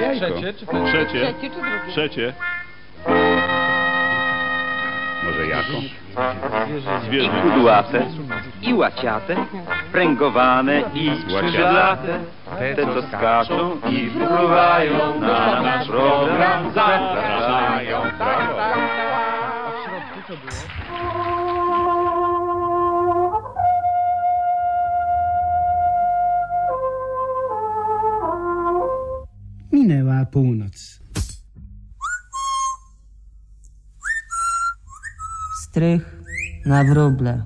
Jajko. Trzecie czy Trzecie. Trzecie czy drugie? Trzecie. Może jako? I Zwierzę. kudłate, i łaciate, pręgowane i skrzydlate, te co skaczą i wpływają na nasz program, zapraszają. A w środku co było? Północ. Strych na wróble.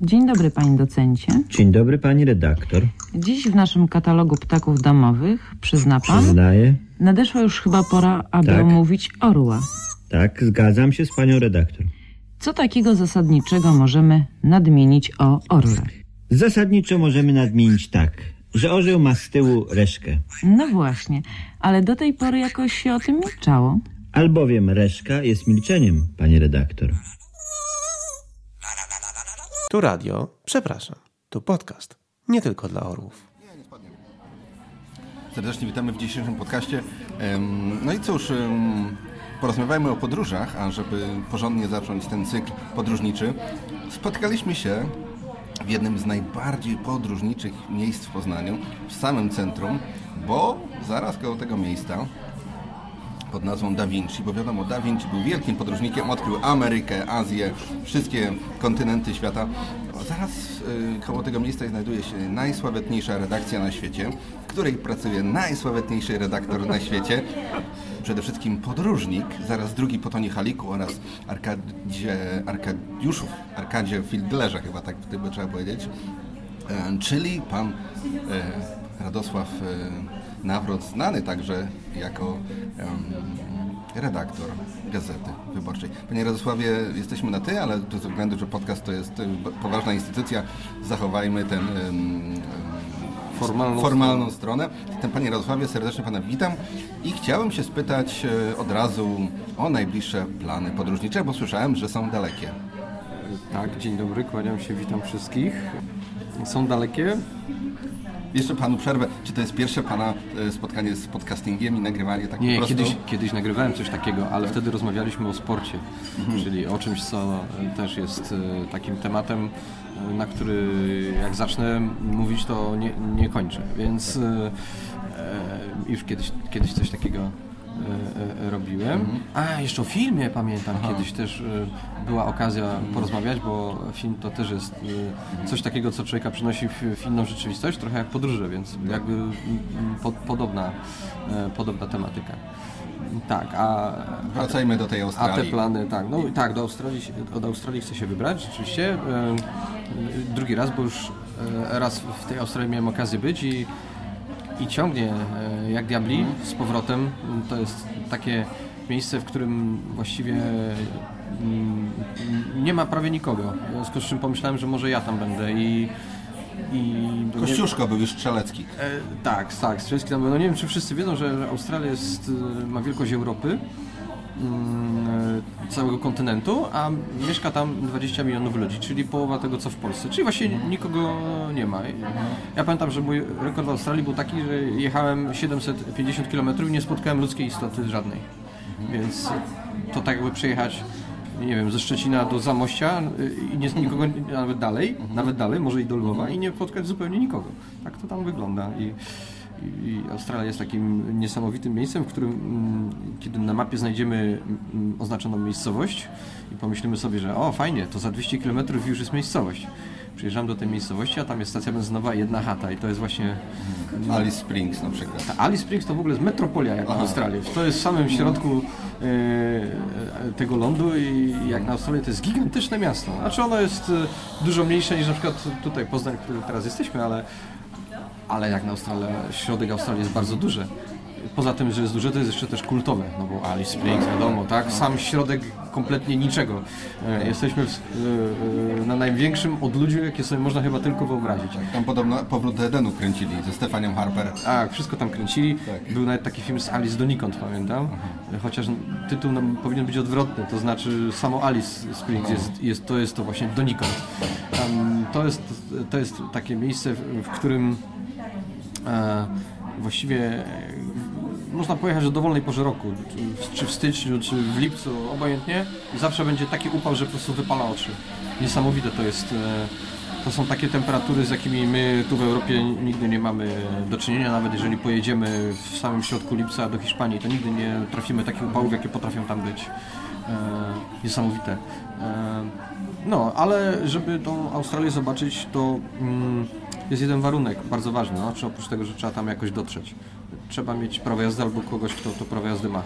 Dzień dobry, panie docencie. Dzień dobry, pani redaktor. Dziś w naszym katalogu ptaków domowych, przyzna pan, Przyznaję. nadeszła już chyba pora, aby Tak. omówić orła. Tak, zgadzam się z panią redaktor. Co takiego zasadniczego możemy nadmienić o orle? Zasadniczo możemy nadmienić tak, że orzeł ma z tyłu reszkę. No właśnie, ale do tej pory jakoś się o tym milczało. Albowiem reszka jest milczeniem, pani redaktor. Tu radio, przepraszam, tu podcast. Nie tylko dla orłów. Serdecznie witamy w dzisiejszym podcaście. No i cóż, porozmawiajmy o podróżach, a żeby porządnie zacząć ten cykl podróżniczy, spotkaliśmy się w jednym z najbardziej podróżniczych miejsc w Poznaniu, w samym centrum, bo zaraz koło tego miejsca pod nazwą Da Vinci, bo wiadomo, Da Vinci był wielkim podróżnikiem, odkrył Amerykę, Azję, wszystkie kontynenty świata. Zaraz y, koło tego miejsca znajduje się najsławetniejsza redakcja na świecie, w której pracuje najsławetniejszy redaktor na świecie, przede wszystkim podróżnik, zaraz drugi po Tonie Haliku oraz Arkadzie, Arkadiuszów, Arkadzie Fildlerze chyba tak by trzeba powiedzieć, e, czyli pan e, Radosław e, Nawrot, znany także jako redaktor Gazety Wyborczej. Panie Radosławie, jesteśmy na ty, ale ze względu, że podcast to jest b- poważna instytucja, zachowajmy ten Formalną formalną stronę. Zatem Panie Radosławie, serdecznie Pana witam i chciałem się spytać e, od razu o najbliższe plany podróżnicze, bo słyszałem, że są dalekie. Tak, dzień dobry, kłaniam się, witam wszystkich. Są dalekie? Jeszcze Panu przerwę. Czy to jest pierwsze Pana e, spotkanie z podcastingiem i nagrywanie tak Nie, kiedyś, kiedyś nagrywałem coś takiego, ale wtedy rozmawialiśmy o sporcie, czyli o czymś, co e, też jest e, takim tematem, na który jak zacznę mówić, to nie, nie kończę, więc e, e, już kiedyś, kiedyś coś takiego e, e, robiłem. A, jeszcze o filmie pamiętam, kiedyś też e, była okazja porozmawiać, bo film to też jest coś takiego, co człowieka przynosi w, w inną rzeczywistość, trochę jak podróże, więc jakby po, podobna, podobna tematyka. Tak, a, Wracajmy do tej a Australii. te plany, tak, no tak, do Australii, od Australii chcę się wybrać, rzeczywiście. Drugi raz, bo już raz w tej Australii miałem okazję być i, i ciągnie e, jak diabli z powrotem. To jest takie miejsce, w którym właściwie mm, nie ma prawie nikogo. W związku z czym pomyślałem, że może ja tam będę i... i Kościuszko był już strzelecki. E, tak, tak, Strzelecki tam był. No nie wiem, czy wszyscy wiedzą, że Australia jest, e, ma wielkość Europy, całego kontynentu, a mieszka tam 20 milionów ludzi, czyli połowa tego, co w Polsce. Czyli właśnie nikogo nie ma. Ja pamiętam, że mój rekord w Australii był taki, że jechałem 750 km i nie spotkałem ludzkiej istoty żadnej. Więc to tak jakby przejechać nie wiem, ze Szczecina do Zamościa y, i nie, nikogo nawet dalej, nawet dalej, może i do Lwowa i nie spotkać zupełnie nikogo. Tak to tam wygląda i, i, Australia jest takim niesamowitym miejscem, w którym mm, kiedy na mapie znajdziemy mm, oznaczoną miejscowość i pomyślimy sobie, że o fajnie, to za 200 km już jest miejscowość. Przyjeżdżam do tej miejscowości, a tam jest stacja benzynowa i jedna chata i to jest właśnie Alice Springs na przykład. ta Alice Springs to w ogóle jest metropolia jak na Australii. To jest w samym środku e, e, tego lądu i jak na Australii to jest gigantyczne miasto. Znaczy ono jest e, dużo mniejsze niż na przykład tutaj Poznań, który teraz jesteśmy, ale, ale jak na Australię, środek Australii jest bardzo duży. Poza tym, że jest duże, to jest jeszcze też kultowe, no bo Alice Springs, wiadomo, tak? Sam środek kompletnie niczego. E, Jesteśmy w, e, e, na największym odludziu, jakie sobie można chyba tylko wyobrazić. Tam podobno powrót do Edenu kręcili ze Stefanią Harper. Tak, wszystko tam kręcili. Był nawet taki film z Alice donikąd, pamiętam. Chociaż tytuł nam powinien być odwrotny, to znaczy samo Alice Springs jest, jest, to jest to właśnie donikąd. Em, To jest, to jest takie miejsce, w, w którym właściwie e, można pojechać o dowolnej porze roku, czy, czy w styczniu, czy w lipcu, obojętnie i zawsze będzie taki upał, że po prostu wypala oczy. Niesamowite to jest. e, To są takie temperatury, z jakimi my tu w Europie nigdy nie mamy do czynienia, nawet jeżeli pojedziemy w samym środku lipca do Hiszpanii, to nigdy nie trafimy takich upałów, jakie potrafią tam być. E, Niesamowite. E, No, ale żeby tą Australię zobaczyć, to mm, jest jeden warunek bardzo ważny, no, czy oprócz tego, że trzeba tam jakoś dotrzeć. Trzeba mieć prawo jazdy albo kogoś, kto to prawo jazdy ma.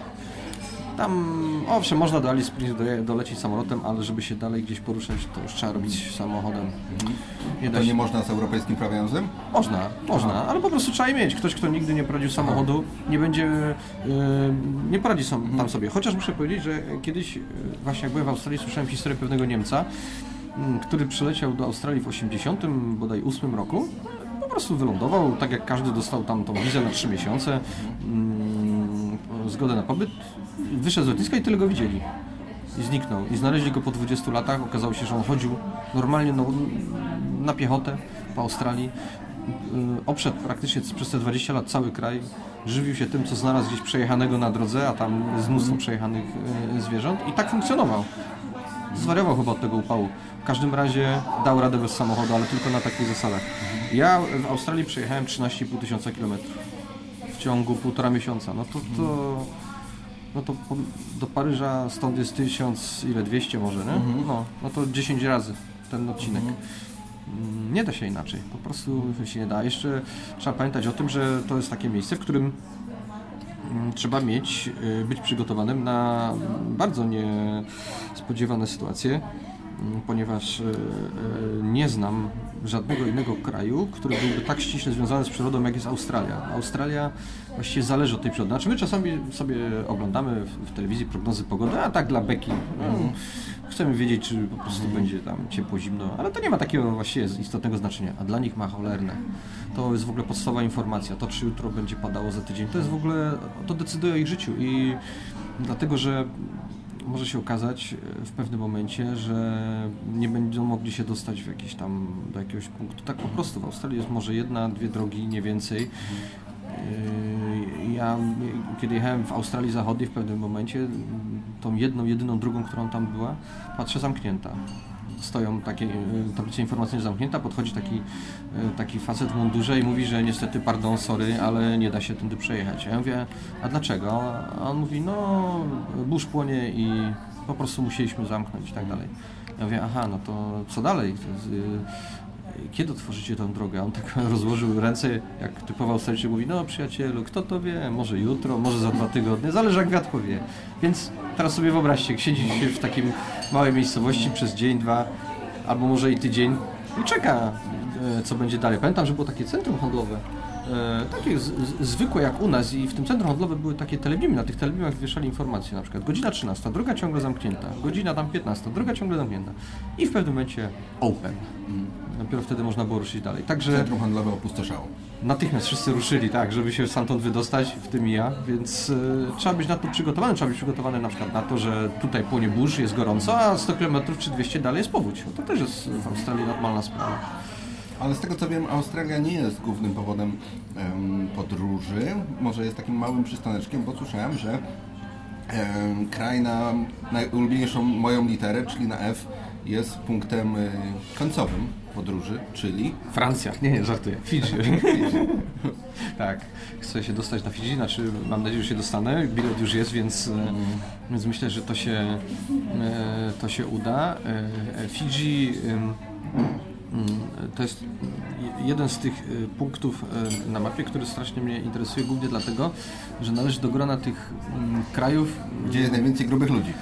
Tam, owszem, można do Alice Springs doje- dolecieć samolotem, ale żeby się dalej gdzieś poruszać, to już trzeba robić samochodem. Nie da To się. nie można z europejskim jazdy? Można, można, ale po prostu trzeba je mieć. Ktoś, kto nigdy nie prowadził samochodu, nie będzie, yy, nie poradzi sam, tam sobie. Chociaż muszę powiedzieć, że kiedyś, yy, właśnie jak byłem w Australii, słyszałem historię pewnego Niemca, mm, który przyleciał do Australii w 80, bodaj 8 roku. Po prostu wylądował, tak jak każdy dostał tam tą wizę na 3 miesiące, mm, zgodę na pobyt, wyszedł z lotniska i tyle go widzieli. I zniknął. I znaleźli go po 20 latach. Okazało się, że on chodził normalnie no, na piechotę po Australii. Yy, Obszedł praktycznie przez te 20 lat cały kraj. Żywił się tym, co znalazł gdzieś przejechanego na drodze, a tam jest mnóstwo przejechanych yy, zwierząt. I tak funkcjonował. Zwariował chyba od tego upału. W każdym razie dał radę bez samochodu, ale tylko na takich zasadach. Ja w Australii przejechałem 13,5 tysiąca kilometrów w ciągu półtora miesiąca. No to, to, no to po, do Paryża stąd jest 1000, ile 200 może, nie? No, no to 10 razy ten odcinek. Mm, Nie da się inaczej, po prostu się nie da. Jeszcze trzeba pamiętać o tym, że to jest takie miejsce, w którym mm, trzeba mieć, y, być przygotowanym na bardzo niespodziewane sytuacje, ponieważ y, y, nie znam żadnego innego kraju, który byłby tak ściśle związany z przyrodą, jak jest Australia. Australia właściwie zależy od tej przyrody. Znaczy my czasami sobie oglądamy w, telewizji prognozy pogody, a tak dla beki. Mm, Chcemy wiedzieć, czy po prostu będzie tam ciepło, zimno, ale to nie ma takiego właściwie istotnego znaczenia, a dla nich ma cholerne. To jest w ogóle podstawowa informacja. To, czy jutro będzie padało za tydzień, to jest w ogóle, to decyduje o ich życiu i dlatego, że może się okazać e, w pewnym momencie, że nie będą mogli się dostać w jakiś tam, do jakiegoś punktu. Tak po prostu w Australii jest może jedna, dwie drogi, nie więcej. Yy, Ja, kiedy jechałem w Australii Zachodniej w pewnym momencie, tą jedną, jedyną drugą, którą tam była, patrzę zamknięta. Stoją takie y, tablice informacyjne zamknięta, podchodzi taki, y, taki facet w mundurze i mówi, że niestety, pardon, sorry, ale nie da się tędy przejechać. Ja mówię, a dlaczego? A on mówi, no burz płonie i po prostu musieliśmy zamknąć i tak dalej. Ja mówię, aha, no to co dalej? Y, kiedy otworzycie tę drogę? On tak rozłożył ręce, jak typowo Australijczyk mówi, no przyjacielu, kto to wie, może jutro, może za dwa tygodnie, zależy jak wiatr powie. Więc teraz sobie wyobraźcie, siedzi się w takim małej miejscowości przez dzień, dwa, albo może i tydzień i czeka, e, co będzie dalej. Pamiętam, że było takie centrum handlowe, e, takie z, zwykłe jak u nas i w tym centrum handlowym były takie telebimy, na tych telebimach wieszali informacje, na przykład godzina 13, druga ciągle zamknięta, godzina tam 15, druga ciągle zamknięta i w pewnym momencie open. Dopiero wtedy można było ruszyć dalej. Także Centrum handlowe opustoszało. natychmiast wszyscy ruszyli, tak, żeby się stamtąd wydostać, w tym i ja, więc y, trzeba być na to przygotowany. Trzeba być przygotowany na przykład na to, że tutaj płonie burz, jest gorąco, a 100 km czy 200 dalej jest powódź. No to też jest w Australii normalna sprawa. Ale z tego co wiem, Australia nie jest głównym powodem em, podróży. Może jest takim małym przystaneczkiem, bo słyszałem, że em, kraj na najulubieńszą moją literę, czyli na F, jest punktem y, końcowym podróży, czyli Francja. Nie, nie, żartuję. Fidżi. tak. Chcę się dostać na Fidżi, znaczy mam nadzieję, że się dostanę. Bilet już jest, więc, e, więc myślę, że to się, e, to się uda. E, Fidżi mm, to jest jeden z tych punktów na mapie, który strasznie mnie interesuje, głównie dlatego, że należy do grona tych mm, krajów, gdzie jest najwięcej grubych ludzi.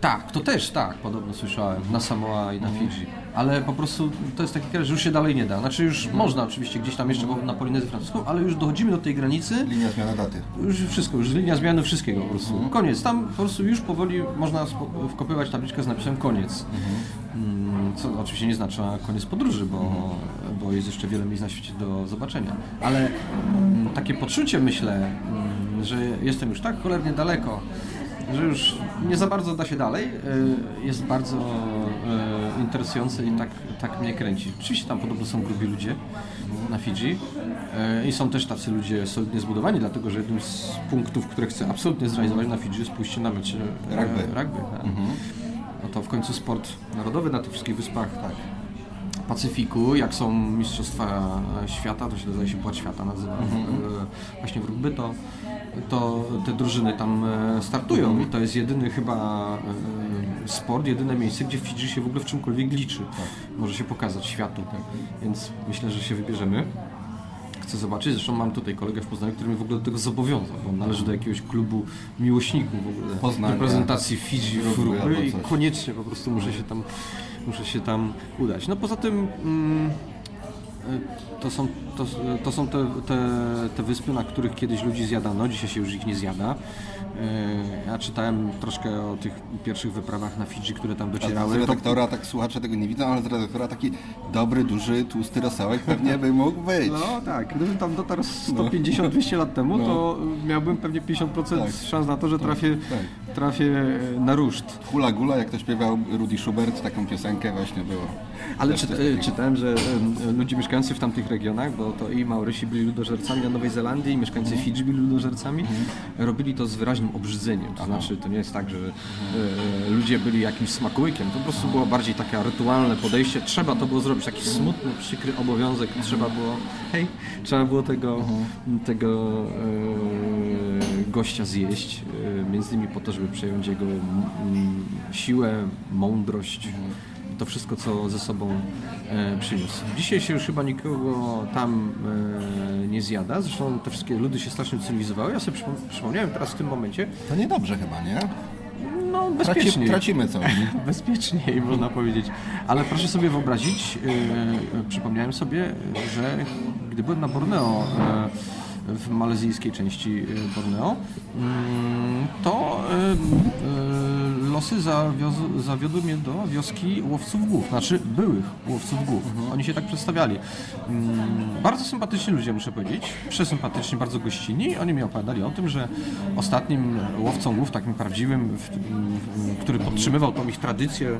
tak, to też tak, podobno słyszałem, na Samoa i na Fidżi. Ale po prostu to jest taki kraj, że już się dalej nie da. Znaczy już można oczywiście gdzieś tam jeszcze na Polinezję Francuską, ale już dochodzimy do tej granicy, Linia zmiana daty. już wszystko, już linia zmiany wszystkiego po prostu. Koniec, tam po prostu już powoli można wkopywać tabliczkę z napisem koniec. Mm, Co oczywiście nie znaczy koniec podróży, bo, bo jest jeszcze wiele miejsc na świecie do zobaczenia. Ale mm, takie poczucie myślę, mm, że jestem już tak cholernie daleko, że już nie za bardzo da się dalej. E, Jest bardzo e, interesujące i tak, tak mnie kręci. Oczywiście tam podobno są grubi ludzie na Fidżi e, i są też tacy ludzie solidnie zbudowani, dlatego że jednym z punktów, które chcę absolutnie zrealizować na Fidżi jest pójście na mecz e, Rugby. rugby tak. No to w końcu sport narodowy na tych wszystkich wyspach tak. Pacyfiku, jak są Mistrzostwa Świata, to się nazywa się Płat Świata nazywa, e, właśnie w rugby, to, to te drużyny tam startują i to jest jedyny chyba sport, jedyne miejsce, gdzie Fidżi się w ogóle w czymkolwiek liczy. Może się pokazać światu, więc myślę, że się wybierzemy. Chcę zobaczyć, zresztą mam tutaj kolegę w Poznaniu, który mnie w ogóle do tego zobowiązał, bo on należy do jakiegoś klubu miłośników w ogóle Poznania. reprezentacji Fidżi w rugby albo i koniecznie po prostu muszę się tam, muszę się tam udać. No poza tym mm, y, to są, to, to są te, te, te wyspy, na których kiedyś ludzi zjadano, dzisiaj się już ich nie zjada. Y, Ja czytałem troszkę o tych pierwszych wyprawach na Fidżi, które tam A docierały. z redaktora, tak słuchacze tego nie widzą, ale z redaktora taki dobry, duży, tłusty rosołek pewnie by mógł być. No tak, gdybym tam dotarł 150-200 lat temu, No. to miałbym pewnie 50% Tak. szans na to, że trafię, tak. Trafię na ruszt. Hula gula, jak to śpiewał Rudy Schubert, taką piosenkę właśnie było. Ale takiego. czytałem, że ludzie mieszkający w tamtych regionach, bo to i Maorysi byli ludożercami na Nowej Zelandii, i mieszkańcy Mhm. Fidżi byli ludożercami, robili to z wyraźnym obrzydzeniem. To znaczy, to nie jest tak, że e, ludzie byli jakimś smakołykiem, to po prostu było bardziej takie rytualne podejście. Trzeba to było zrobić, taki smutny, przykry obowiązek. Trzeba było, hej, trzeba było tego, tego e, gościa zjeść, e, między innymi po to, żeby przejąć jego siłę, mądrość i to wszystko, co ze sobą e, przyniósł. Dzisiaj się już chyba nikogo tam e, nie zjada, zresztą te wszystkie ludy się strasznie cywilizowały. Ja sobie przypom- przypomniałem teraz w tym momencie, To niedobrze chyba, nie? no bezpiecznie. tracimy coś. Bezpieczniej można powiedzieć. Ale proszę sobie wyobrazić, e, przypomniałem sobie, że gdy byłem na Borneo, w malezyjskiej części e, Borneo, mm, to e, e, losy zawiodły mnie do wioski łowców głów, znaczy byłych łowców głów. Oni się tak przedstawiali. Mm, Bardzo sympatyczni ludzie, muszę powiedzieć, przesympatyczni, bardzo gościnni. Oni mi opowiadali o tym, że ostatnim łowcą głów, takim prawdziwym, w, w, który podtrzymywał tą ich tradycję e,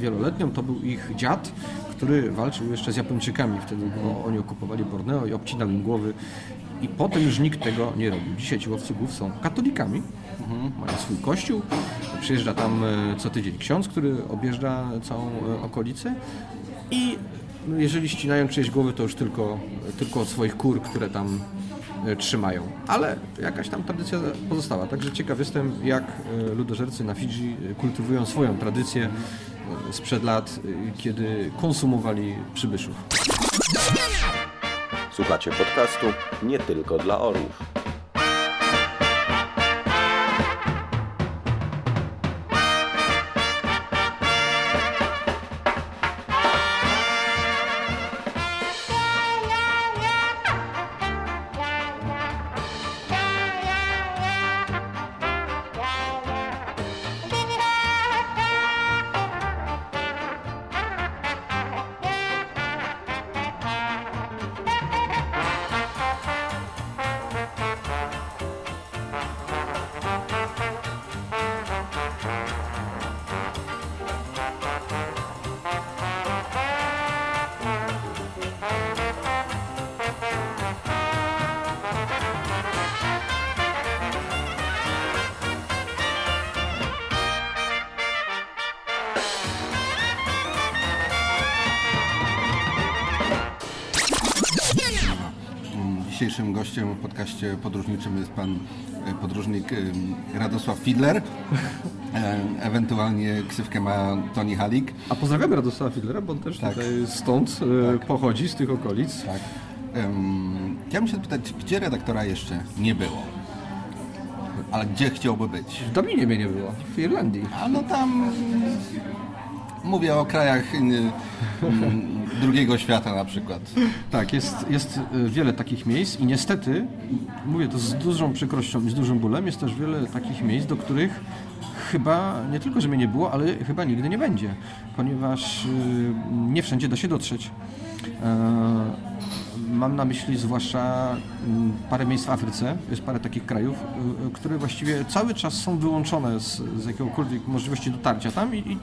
wieloletnią, to był ich dziad, który walczył jeszcze z Japończykami wtedy, bo oni okupowali Borneo i obcinali im głowy. I potem już nikt tego nie robił. Dzisiaj ci łowcy głów są katolikami, mają swój kościół, przyjeżdża tam e, co tydzień ksiądz, który objeżdża całą e, okolicę i jeżeli ścinają czyjeś głowy, to już tylko, tylko od swoich kur, które tam e, trzymają. Ale jakaś tam tradycja pozostała. Także ciekaw jestem, jak ludożercy na Fidżi kultywują swoją tradycję sprzed lat, kiedy konsumowali przybyszów. Słuchacie podcastu nie tylko dla orłów. Dzisiejszym gościem w podcaście podróżniczym jest pan e, podróżnik em, Radosław Fidler. E, Ewentualnie ksywkę ma Tony Halik. A pozdrawiamy Radosława Fidlera, bo on też Tak. tutaj stąd e, pochodzi, z tych okolic. Tak. Chciałbym się zapytać, gdzie redaktora jeszcze nie było? Ale gdzie chciałby być? W Dublinie mnie nie było, w Irlandii. A no tam... Mówię o krajach y, mm, drugiego świata na przykład. Tak, jest, jest e, wiele takich miejsc i niestety, mówię to z dużą przykrością i z dużym bólem, jest też wiele takich miejsc, do których chyba, nie tylko, że mnie nie było, ale chyba nigdy nie będzie, ponieważ y, nie wszędzie da się dotrzeć. Mam na myśli zwłaszcza mm, parę miejsc w Afryce, jest parę takich krajów, y, y, które właściwie cały czas są wyłączone z, z jakiegokolwiek możliwości dotarcia tam i, i,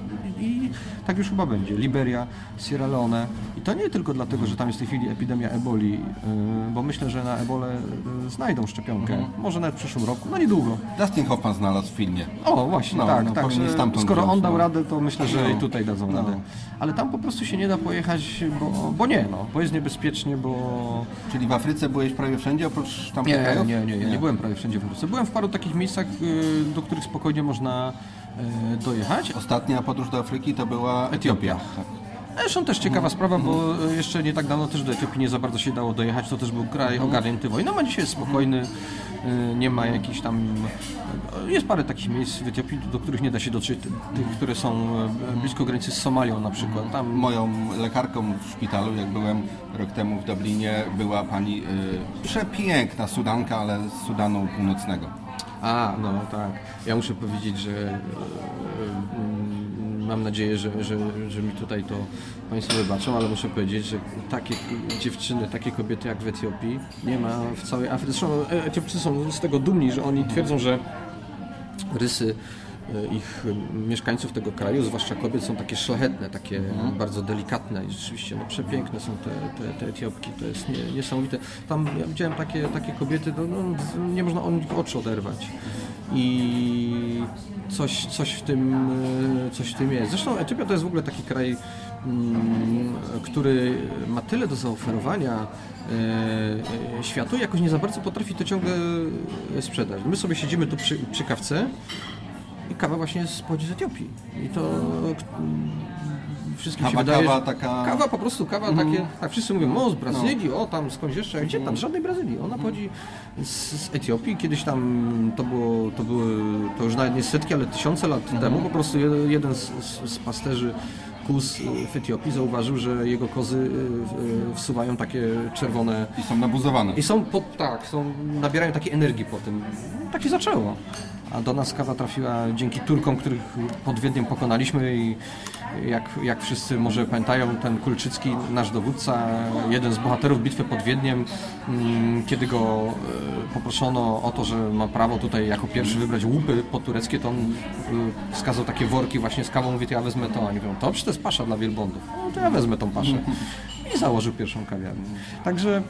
i tak już chyba będzie. Liberia, Sierra Leone i to nie tylko dlatego, że tam jest w tej chwili epidemia eboli, y, bo myślę, że na ebolę y, znajdą szczepionkę, może nawet w przyszłym roku, no niedługo. Dustin Hoffman znalazł w filmie. O, właśnie, No, tak, no, tak. skoro wziąć, on dał no. radę, to myślę, że No. i tutaj dadzą No. radę. Ale tam po prostu się nie da pojechać, bo, bo nie, no, bo jest niebezpiecznie, bo... Czyli w Afryce byłeś prawie wszędzie, oprócz tam Nie, krajów? nie, nie, ja nie byłem prawie wszędzie w Afryce. Byłem w paru takich miejscach, y, do których spokojnie można y, dojechać. Ostatnia podróż do Afryki to była Etiopia. Tak. Zresztą też ciekawa sprawa, bo y, jeszcze nie tak dawno też do Etiopii nie za bardzo się dało dojechać. To też był kraj ogarnięty wojną, a dzisiaj jest spokojny. Y, Nie ma jakichś tam... y, Jest parę takich miejsc w Etiopii, do których nie da się dotrzeć. Tych, które są y, blisko granicy z Somalią na przykład. Tam Moją lekarką w szpitalu, jak byłem rok temu w Dublinie, była pani przepiękna Sudanka, ale z Sudanu Północnego. A, no tak. Ja muszę powiedzieć, że e, mam nadzieję, że, że, że mi tutaj to Państwo wybaczą, ale muszę powiedzieć, że takie dziewczyny, takie kobiety jak w Etiopii nie ma w całej Afryce. Zresztą e, Etiopczycy są z tego dumni, że oni twierdzą, że rysy ich e, mieszkańców tego kraju, zwłaszcza kobiet, są takie szlachetne, takie bardzo delikatne i rzeczywiście no, przepiękne są te, te, te Etiopki, to jest nie, niesamowite. Tam ja widziałem takie, takie kobiety, no, no, nie można od nich oczu oderwać. I coś, coś, w tym, e, coś w tym jest. Zresztą Etiopia to jest w ogóle taki kraj, mm, który ma tyle do zaoferowania e, e, światu, jakoś nie za bardzo potrafi to ciągle e, sprzedać. My sobie siedzimy tu przy, przy kawce i kawa właśnie jest pochodzi z Etiopii. I to mm, wszystkim się Kawa, wydaje, kawa taka- Mhm. Kawa po prostu, kawa takie, tak wszyscy mówią, o z Brazylii, o tam skądś jeszcze, gdzie tam, z żadnej Brazylii, ona pochodzi z, z Etiopii, kiedyś tam to było, to były, to już nawet nie setki, ale tysiące lat Mhm. temu, po prostu jeden, z, z, z pasterzy kóz w Etiopii zauważył, że jego kozy y, y, wsuwają takie czerwone I są nabuzowane. i są, po, tak, są, nabierają takiej energii po tym. Tak się zaczęło. A do nas kawa trafiła dzięki Turkom, których pod Wiedniem pokonaliśmy i jak, jak wszyscy może pamiętają, ten Kulczycki, nasz dowódca, jeden z bohaterów bitwy pod Wiedniem, mm, kiedy go e, poproszono o to, że ma prawo tutaj jako pierwszy wybrać łupy potureckie, to on e, wskazał takie worki właśnie z kawą, mówi, ja wezmę to. Oni mówią, to przecież to jest pasza dla wielbłądów. No to ja wezmę tą paszę. I założył pierwszą kawiarnię. Także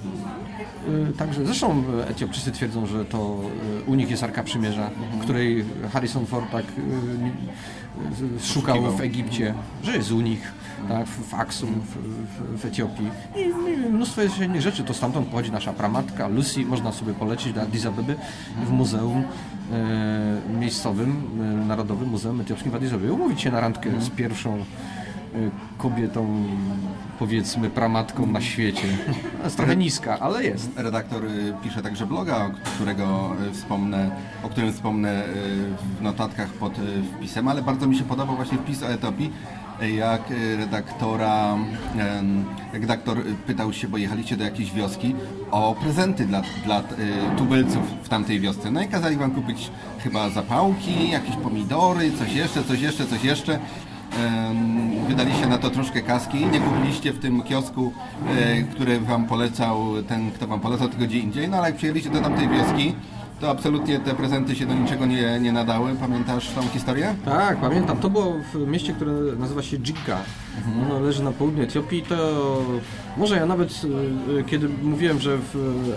Także zresztą Etiopczycy twierdzą, że to y, u nich jest Arka Przymierza, której Harrison Ford tak y, y, szukał w Egipcie, że jest u nich, tak, w Aksum, w, w, Etiopii. I, I mnóstwo jest innych rzeczy. To stamtąd pochodzi nasza pramatka, Lucy. Można sobie polecieć do Addis Abeby w muzeum e, miejscowym, e, Narodowym Muzeum Etiopskim w Addis Abebie. Umówić się na randkę z pierwszą y, kobietą, powiedzmy, pramatką na świecie. Jest trochę niska, ale jest. Redaktor y, pisze także bloga, którego y, wspomnę, o którym wspomnę y, w notatkach pod y, wpisem, ale bardzo mi się podobał właśnie wpis o Etiopii, y, jak y, redaktora, jak redaktor y, pytał się, bo jechaliście do jakiejś wioski, o prezenty dla, dla y, tubylców w tamtej wiosce. No i kazali wam kupić chyba zapałki, jakieś pomidory, coś jeszcze, coś jeszcze, coś jeszcze. Wydaliście na to troszkę kaski, nie kupiliście w tym kiosku, e, który wam polecał ten, kto wam polecał, tylko gdzie indziej, no ale jak przyjęliście do tamtej wioski, to absolutnie te prezenty się do niczego nie, nie nadały. Pamiętasz tą historię? Tak, pamiętam. To było w mieście, które nazywa się Dżika. Ono leży na południu Etiopii. To może ja nawet, e, kiedy mówiłem, że w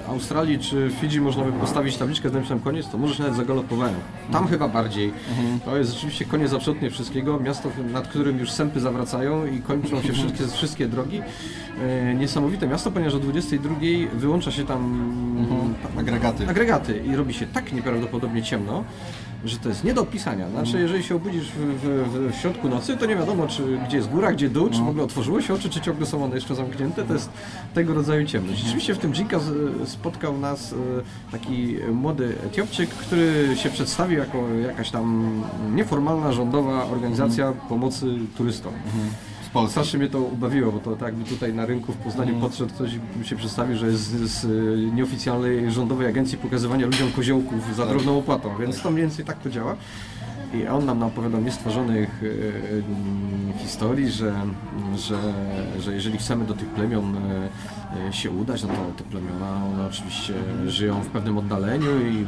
Australii czy w Fidżi można by postawić tabliczkę z napisem koniec, to może się nawet zagalopowałem. Tam chyba bardziej. To jest rzeczywiście koniec absolutnie wszystkiego. Miasto, nad którym już sępy zawracają i kończą się wszystkie, wszystkie drogi. E, Niesamowite miasto, ponieważ o 22 wyłącza się tam Agregaty. agregaty i robi się tak nieprawdopodobnie ciemno, że to jest nie do opisania. Znaczy, jeżeli się obudzisz w, w, w środku nocy, to nie wiadomo, czy gdzie jest góra, gdzie dół, czy w ogóle otworzyły się oczy, czy ciągle są one jeszcze zamknięte. To jest tego rodzaju ciemność. Rzeczywiście w tym z- spotkał nas e, taki młody Etiopczyk, który się przedstawił jako jakaś tam nieformalna rządowa organizacja pomocy turystom. Z Polski. Strasznie mnie to ubawiło, bo to tak jakby tutaj na rynku w Poznaniu podszedł ktoś i się przedstawił, że jest z, z y, nieoficjalnej rządowej agencji pokazywania ludziom koziołków za drobną opłatą, więc to mniej więcej tak to działa. I on nam opowiadał niestworzonych e, mm, historii, że, że, że jeżeli chcemy do tych plemion się udać, no to te plemiona one oczywiście żyją w pewnym oddaleniu i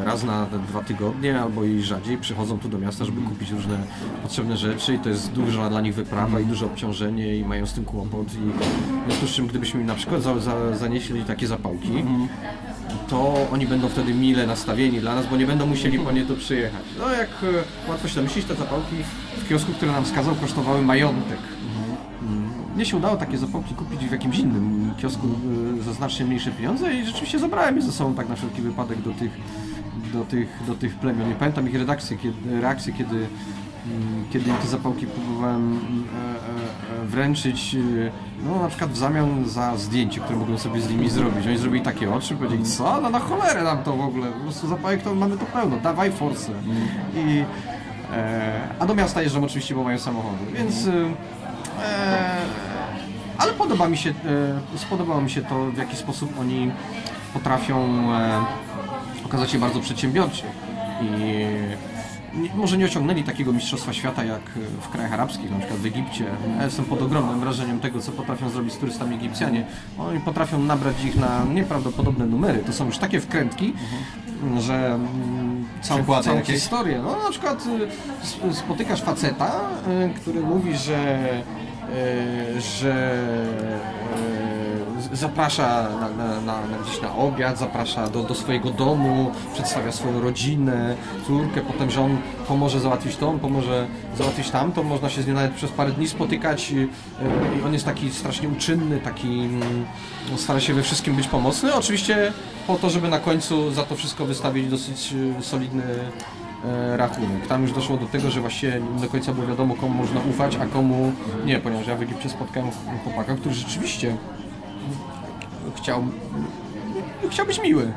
e, raz na dwa tygodnie albo i rzadziej przychodzą tu do miasta, żeby kupić różne potrzebne rzeczy i to jest duża dla nich wyprawa i duże obciążenie i mają z tym kłopot i w związku z czym gdybyśmy na przykład za, za, zanieśli takie zapałki, to oni będą wtedy mile nastawieni dla nas, bo nie będą musieli po nie tu przyjechać. No jak e, łatwo się domyślić, te zapałki w kiosku, który nam wskazał, kosztowały majątek. Mnie się udało takie zapałki kupić w jakimś innym kiosku e, za znacznie mniejsze pieniądze i rzeczywiście zabrałem je ze sobą tak na wszelki wypadek do tych, do tych, do tych plemion. Nie pamiętam ich redakcje, kiedy, reakcje, kiedy, mm, kiedy im te zapałki próbowałem e, e, wręczyć, no na przykład w zamian za zdjęcie, które mogłem sobie z nimi zrobić. Oni zrobili takie oczy, powiedzieli, co? No na cholerę nam to w ogóle, po prostu zapałek to mamy to pełno, dawaj forsę. I, a do miasta jeżdżą oczywiście, bo mają samochody, więc... E, ale podoba mi się, e, spodobało mi się to, w jaki sposób oni potrafią e, okazać się bardzo przedsiębiorczy. I może nie osiągnęli takiego mistrzostwa świata jak w krajach arabskich, na przykład w Egipcie. Ja jestem pod ogromnym wrażeniem tego, co potrafią zrobić z turystami Egipcjanie. Oni potrafią nabrać ich na nieprawdopodobne numery. To są już takie wkrętki, że mm, całą, Przykłady całą jakieś? historię. No na przykład y, sp- spotykasz faceta, y, który mówi, że, że y, z- zaprasza na, na, na, gdzieś na obiad, zaprasza do, do swojego domu, przedstawia swoją rodzinę, córkę, potem, że on pomoże załatwić to, on pomoże załatwić tamto, można się z nim nawet przez parę dni spotykać y, i on jest taki strasznie uczynny, taki mm, stara się we wszystkim być pomocny, oczywiście po to, żeby na końcu za to wszystko wystawić dosyć solidny e, rachunek. Tam już doszło do tego, że właściwie nie do końca było wiadomo, komu można ufać, a komu nie, ponieważ ja w Egipcie spotkałem chłopaka, który rzeczywiście chciał, chciał być miły.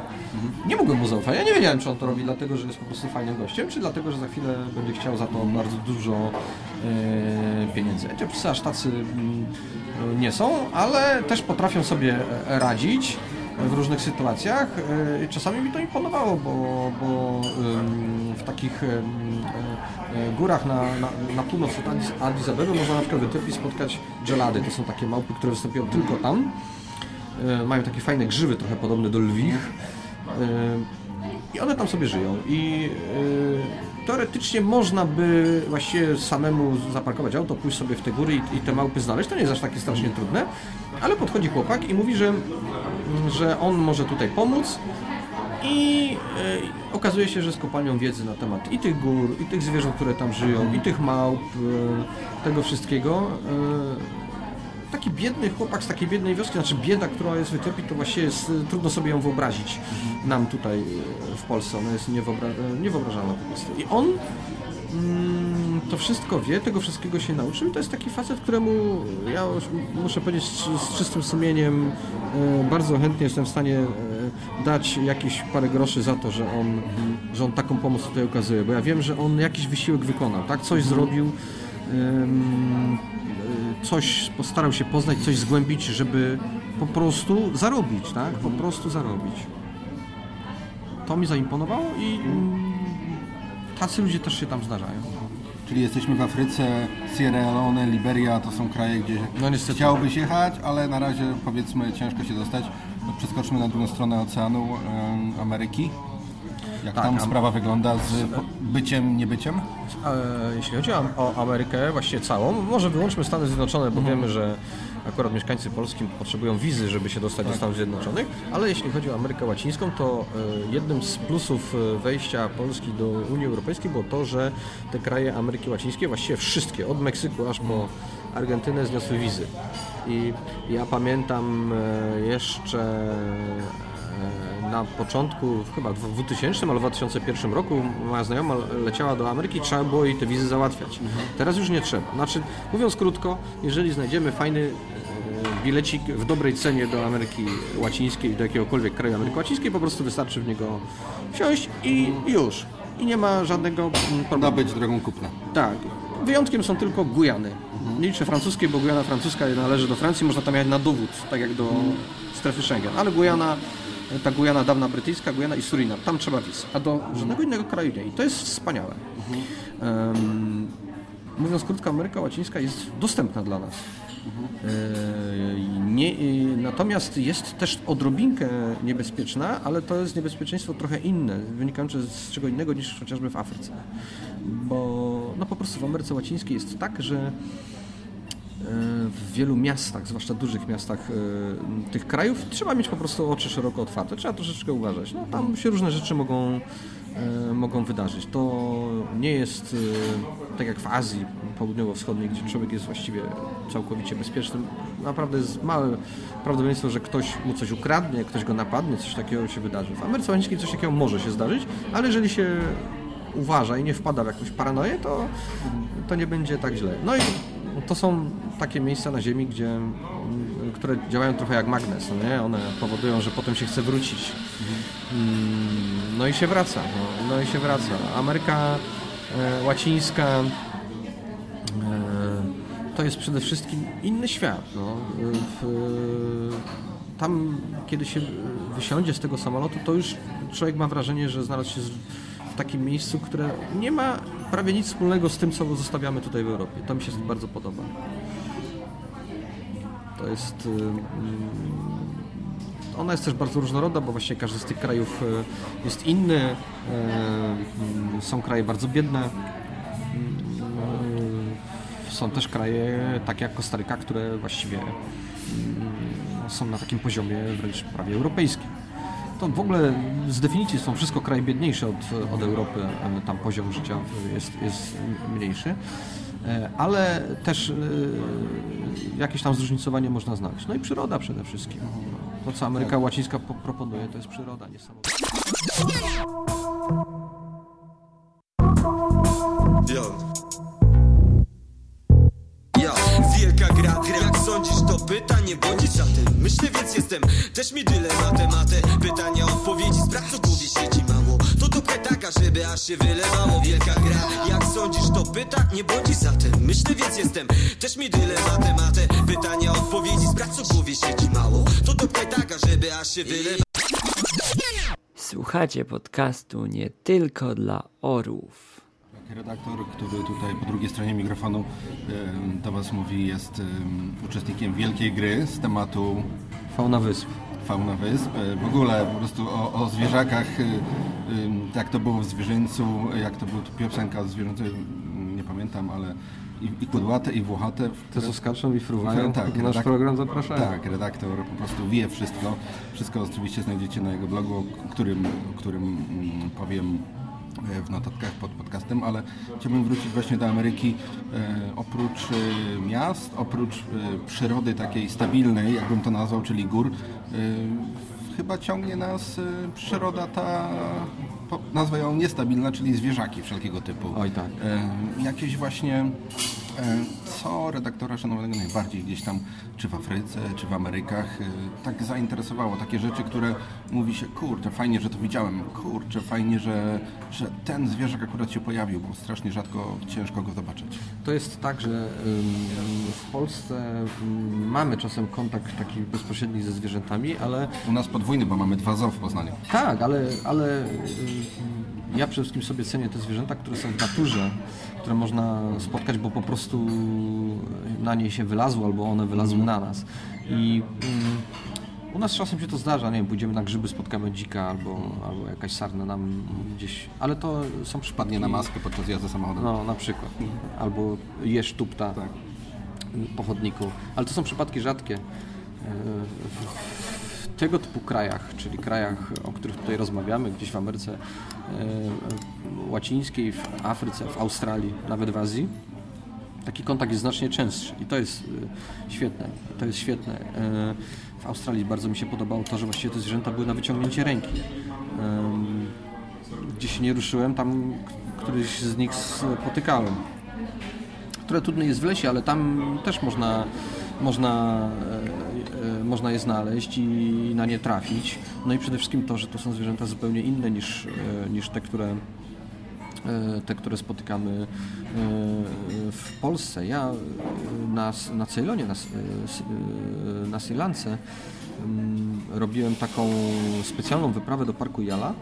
Nie mogłem mu zaufać. Ja nie wiedziałem, czy on to robi dlatego, że jest po prostu fajnym gościem, czy dlatego, że za chwilę będzie chciał za to bardzo dużo e, pieniędzy. Egipscy aż tacy mm, nie są, ale też potrafią sobie radzić w różnych sytuacjach. E, Czasami mi to imponowało, bo, bo w takich e, górach na, na, na północ od Addis, Abeby można na przykład w Etiopii spotkać dżelady. To są takie małpy, które występują tylko tam. E, Mają takie fajne grzywy, trochę podobne do lwich. E, I one tam sobie żyją. I teoretycznie można by właściwie samemu zaparkować auto, pójść sobie w te góry i, i te małpy znaleźć. To nie jest aż takie strasznie trudne. Ale podchodzi chłopak i mówi, że, że on może tutaj pomóc. I e, okazuje się, że z kopalnią wiedzy na temat i tych gór, i tych zwierząt, które tam żyją, i tych małp, e, tego wszystkiego. E, taki biedny chłopak z takiej biednej wioski, znaczy bieda, która jest w Etiopii, to właściwie jest, e, trudno sobie ją wyobrazić nam tutaj e, w Polsce. Ona jest niewyobra niewyobrażalna po prostu. I on to wszystko wie, tego wszystkiego się nauczył i to jest taki facet, któremu ja muszę powiedzieć z, czystym sumieniem e, bardzo chętnie jestem w stanie e, dać jakieś parę groszy za to, że on, że on taką pomoc tutaj okazuje, bo ja wiem, że on jakiś wysiłek wykonał, tak? Coś zrobił, em, e, coś postarał się poznać, coś zgłębić, żeby po prostu zarobić, tak? Po prostu zarobić. To mi zaimponowało i mm, tacy ludzie też się tam zdarzają. Czyli jesteśmy w Afryce, Sierra Leone, Liberia, to są kraje, gdzie No niestety. chciałbyś jechać, ale na razie powiedzmy ciężko się dostać. No, Przeskoczmy na drugą stronę oceanu em, Ameryki. Jak Tak, tam am- sprawa wygląda z byciem, niebyciem? E, Jeśli chodzi o, o Amerykę, właściwie całą, może wyłączmy Stany Zjednoczone, bo wiemy, że akurat mieszkańcy polskim potrzebują wizy, żeby się dostać do Stanów Zjednoczonych, ale jeśli chodzi o Amerykę Łacińską, to e, jednym z plusów e, wejścia Polski do Unii Europejskiej było to, że te kraje Ameryki Łacińskiej, właściwie wszystkie, od Meksyku aż po Argentynę zniosły wizy. I ja pamiętam e, jeszcze na początku, chyba w 2000 albo 2001 roku moja znajoma leciała do Ameryki trzeba było jej te wizy załatwiać. Teraz już nie trzeba. Znaczy, mówiąc krótko, jeżeli znajdziemy fajny e, bilecik w dobrej cenie do Ameryki Łacińskiej, do jakiegokolwiek kraju Ameryki Łacińskiej, po prostu wystarczy w niego wsiąść i już. I nie ma żadnego mm, problemu. Nabyć drogą kupna. Tak. Wyjątkiem są tylko Gujany. Nie liczę francuskiej, bo Gujana francuska należy do Francji, można tam jechać na dowód, tak jak do strefy Schengen. Ale Gujana ta Gujana dawna brytyjska, Gujana i Surinam. Tam trzeba wiz, a do żadnego innego kraju nie. I to jest wspaniałe. Em, mówiąc krótko, Ameryka Łacińska jest dostępna dla nas. E, Nie, e, natomiast jest też odrobinkę niebezpieczna, ale to jest niebezpieczeństwo trochę inne, wynikające z czego innego niż chociażby w Afryce. Bo no po prostu w Ameryce Łacińskiej jest tak, że w wielu miastach, zwłaszcza dużych miastach e, tych krajów, trzeba mieć po prostu oczy szeroko otwarte, trzeba troszeczkę uważać. No, tam się różne rzeczy mogą, e, mogą wydarzyć. To nie jest e, tak jak w Azji południowo-wschodniej, gdzie człowiek jest właściwie całkowicie bezpieczny. Naprawdę jest małe prawdopodobieństwo, że ktoś mu coś ukradnie, ktoś go napadnie, coś takiego się wydarzy. W Ameryce Łacińskiej coś takiego może się zdarzyć, ale jeżeli się uważa i nie wpada w jakąś paranoję, to, to nie będzie tak źle. No i to są takie miejsca na Ziemi, gdzie, mm, które działają trochę jak magnes, no nie? One powodują, że potem się chce wrócić. Mm, No i się wraca, no, no i się wraca. Ameryka e, Łacińska e, to jest przede wszystkim inny świat. No. W, tam, kiedy się wysiądzie z tego samolotu, to już człowiek ma wrażenie, że znalazł się takim miejscu, które nie ma prawie nic wspólnego z tym, co zostawiamy tutaj w Europie. To mi się bardzo podoba. To jest... y, mm, Ona jest też bardzo różnorodna, bo właśnie każdy z tych krajów y, jest inny. Y, mm, Są kraje bardzo biedne. Są też kraje takie jak Kostaryka, które właściwie mm, są na takim poziomie wręcz prawie europejskim. To w ogóle z definicji są wszystko kraje biedniejsze od, od Europy, tam poziom życia jest, jest mniejszy, E, ale też e, jakieś tam zróżnicowanie można znaleźć. No i przyroda przede wszystkim. To, co Ameryka Łacińska po- proponuje, to jest przyroda niesamowita. Aż się wylewało Wielka gra, jak sądzisz to pytanie bądź zatem. Myślę więc jestem. Też mi dylematem A te pytania, odpowiedzi sprawdź co głowie siedzi mało. To taka, żeby aż się wylewało Słuchacie podcastu nie tylko dla orłów. Redaktor, który tutaj po drugiej stronie mikrofonu do Was mówi, jest em, uczestnikiem wielkiej gry z tematu Fauna Wysp. Fauna Wysp. E, W ogóle po prostu o, o zwierzakach, ym, jak to było w zwierzęcu, jak to była piosenka o zwierzęcu, ym, nie pamiętam, ale i, i kudłate, i włochate. Te co skaczą i fruwają, Tak, nasz redak- program zapraszają. Tak, redaktor po prostu wie wszystko. Wszystko oczywiście znajdziecie na jego blogu, o którym, o którym mm, powiem e, w notatkach pod podcastem, ale chciałbym wrócić właśnie do Ameryki. E, oprócz e, miast, oprócz e, przyrody takiej stabilnej, jakbym to nazwał, czyli gór, e, chyba ciągnie nas e, przyroda ta, nazwę ją niestabilna, czyli zwierzaki wszelkiego typu. Oj tak. E, jakieś właśnie, co redaktora szanownego najbardziej gdzieś tam, czy w Afryce, czy w Amerykach, e, tak zainteresowało. Takie rzeczy, które mówi się, kurczę, fajnie, że to widziałem, kurczę, fajnie, że, że ten zwierzak akurat się pojawił, bo strasznie rzadko, ciężko go zobaczyć. To jest tak, że w Polsce ym, mamy czasem kontakt taki bezpośredni ze zwierzętami, ale U nas podwójny, bo mamy dwa zoo w Poznaniu. tak, ale, ale ja przede wszystkim sobie cenię te zwierzęta, które są w naturze, które można spotkać, bo po prostu na niej się wylazło albo one wylazły na nas. I ym, u nas czasem się to zdarza, nie wiem, pójdziemy na grzyby, spotkamy dzika albo, albo jakaś sarna nam gdzieś, ale to są przypadki. Na maskę podczas jazdy samochodem. No, na przykład. Albo jesz tupta po chodniku. Ale to są przypadki rzadkie. E, w tego typu krajach, czyli krajach, o których tutaj rozmawiamy, gdzieś w Ameryce e, Łacińskiej, w Afryce, w Australii, nawet w Azji, taki kontakt jest znacznie częstszy i to jest e, świetne. To jest świetne. E, W Australii bardzo mi się podobało to, że właściwie te zwierzęta były na wyciągnięcie ręki. Gdzie się nie ruszyłem, tam któryś z nich spotykałem. Które trudne jest w lesie, ale tam też można, można, e, e, można je znaleźć i na nie trafić. No i przede wszystkim to, że to są zwierzęta zupełnie inne niż, e, niż te, które te, które spotykamy w Polsce. Ja na, na Ceylonie, na, na Sri Lance mm, robiłem taką specjalną wyprawę do Parku Jala.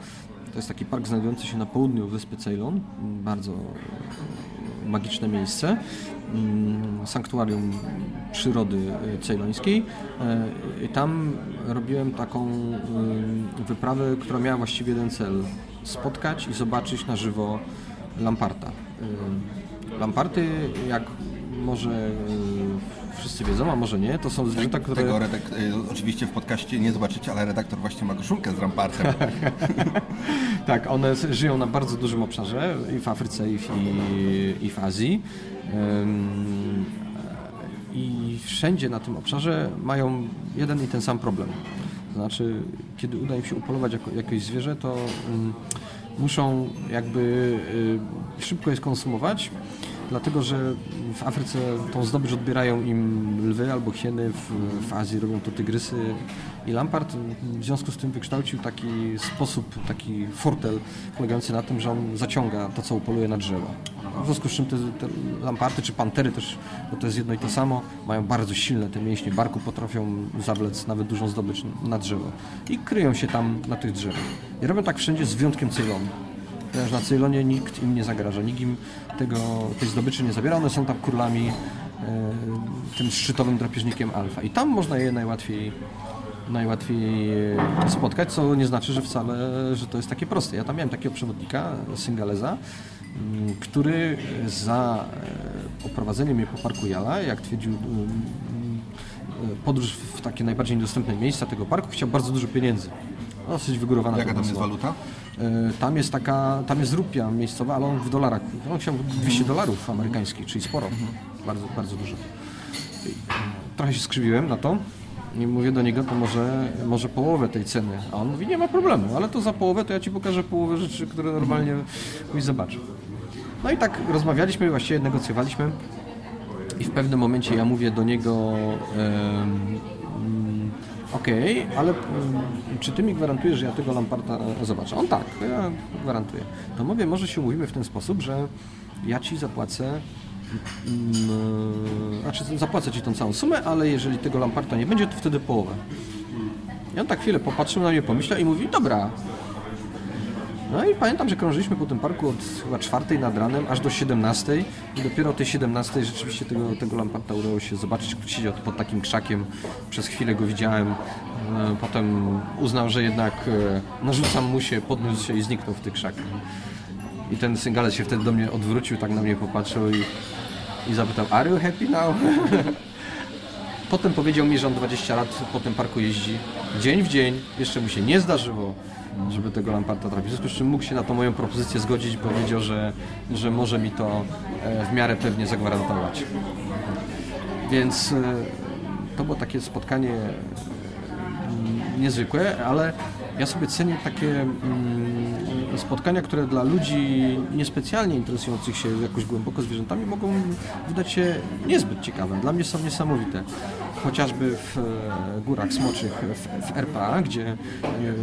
To jest taki park znajdujący się na południu wyspy Ceylon, bardzo e, magiczne miejsce, mm, sanktuarium przyrody e, ceylońskiej. E, I tam robiłem taką wyprawę, która miała właściwie jeden cel. Spotkać i zobaczyć na żywo Lamparta. Lamparty, jak może wszyscy wiedzą, a może nie, to są zwierzęta, które... Tego redak- y, oczywiście w podcaście nie zobaczycie, ale redaktor właśnie ma koszulkę z rampartem. Tak, one żyją na bardzo dużym obszarze i w Afryce, i w, i, i w Azji. I wszędzie na tym obszarze mają jeden i ten sam problem. To znaczy, kiedy uda im się upolować jako, jakieś zwierzę, to muszą jakby y, szybko je skonsumować, dlatego że w Afryce tą zdobycz odbierają im lwy albo hieny, w, w Azji robią to tygrysy i Lampart w związku z tym wykształcił taki sposób, taki fortel polegający na tym, że on zaciąga to, co upoluje na drzewo. W związku z czym te, te lamparty czy pantery też, bo to jest jedno i to samo, mają bardzo silne te mięśnie barku, potrafią zawlec nawet dużą zdobycz na drzewo i kryją się tam na tych drzewach. I robią tak wszędzie z wyjątkiem Ceylonu ponieważ na Ceylonie nikt im nie zagraża, nikt im tego, tej zdobyczy nie zabiera, one są tam królami, e, tym szczytowym drapieżnikiem alfa i tam można je najłatwiej najłatwiej e, spotkać, co nie znaczy, że wcale, że to jest takie proste. Ja tam miałem takiego przewodnika, Singaleza, m, który za e, oprowadzenie mnie po parku Jala, jak twierdził m, m, podróż w takie najbardziej niedostępne miejsca tego parku, chciał bardzo dużo pieniędzy. Dosyć wygórowana Jaka tam jest waluta? E, Tam jest taka, tam jest rupia miejscowa, ale on w dolarach. On chciał 200 dolarów amerykańskich, czyli sporo, bardzo, bardzo dużo. E, Trochę się skrzywiłem na to i mówię do niego, to może, może połowę tej ceny. A on mówi, nie ma problemu, ale to za połowę to ja ci pokażę połowę rzeczy, które normalnie byś zobaczył. No i tak rozmawialiśmy, właściwie negocjowaliśmy i w pewnym momencie ja mówię do niego em, mm, okej, ale em, czy ty mi gwarantujesz, że ja tego Lamparta e, zobaczę? On tak, ja gwarantuję. To mówię, może się umówimy w ten sposób, że ja ci zapłacę mm, znaczy zapłacę ci tą całą sumę, ale jeżeli tego Lamparta nie będzie, to wtedy połowę. I on tak chwilę popatrzył na mnie, pomyślał i mówi, dobra, no i pamiętam, że krążyliśmy po tym parku od chyba czwartej nad ranem aż do 17 i dopiero o tej 17 rzeczywiście tego, tego lamparta udało się zobaczyć. Siedział pod takim krzakiem, przez chwilę go widziałem. E, Potem uznał, że jednak e, narzucam mu się, podniósł się i zniknął w tych krzakach. I ten syngales się wtedy do mnie odwrócił, tak na mnie popatrzył i, i zapytał, are you happy now? Potem powiedział mi, że on 20 lat po tym parku jeździ dzień w dzień. Jeszcze mu się nie zdarzyło, żeby tego Lamparta trafić. W związku z czym mógł się na tą moją propozycję zgodzić, bo wiedział, że, że może mi to e, w miarę pewnie zagwarantować. Więc e, to było takie spotkanie e, niezwykłe, ale ja sobie cenię takie mm, spotkania, które dla ludzi niespecjalnie interesujących się jakoś głęboko zwierzętami mogą wydać się niezbyt ciekawe. Dla mnie są niesamowite. Chociażby w e, górach smoczych w, w RPA, gdzie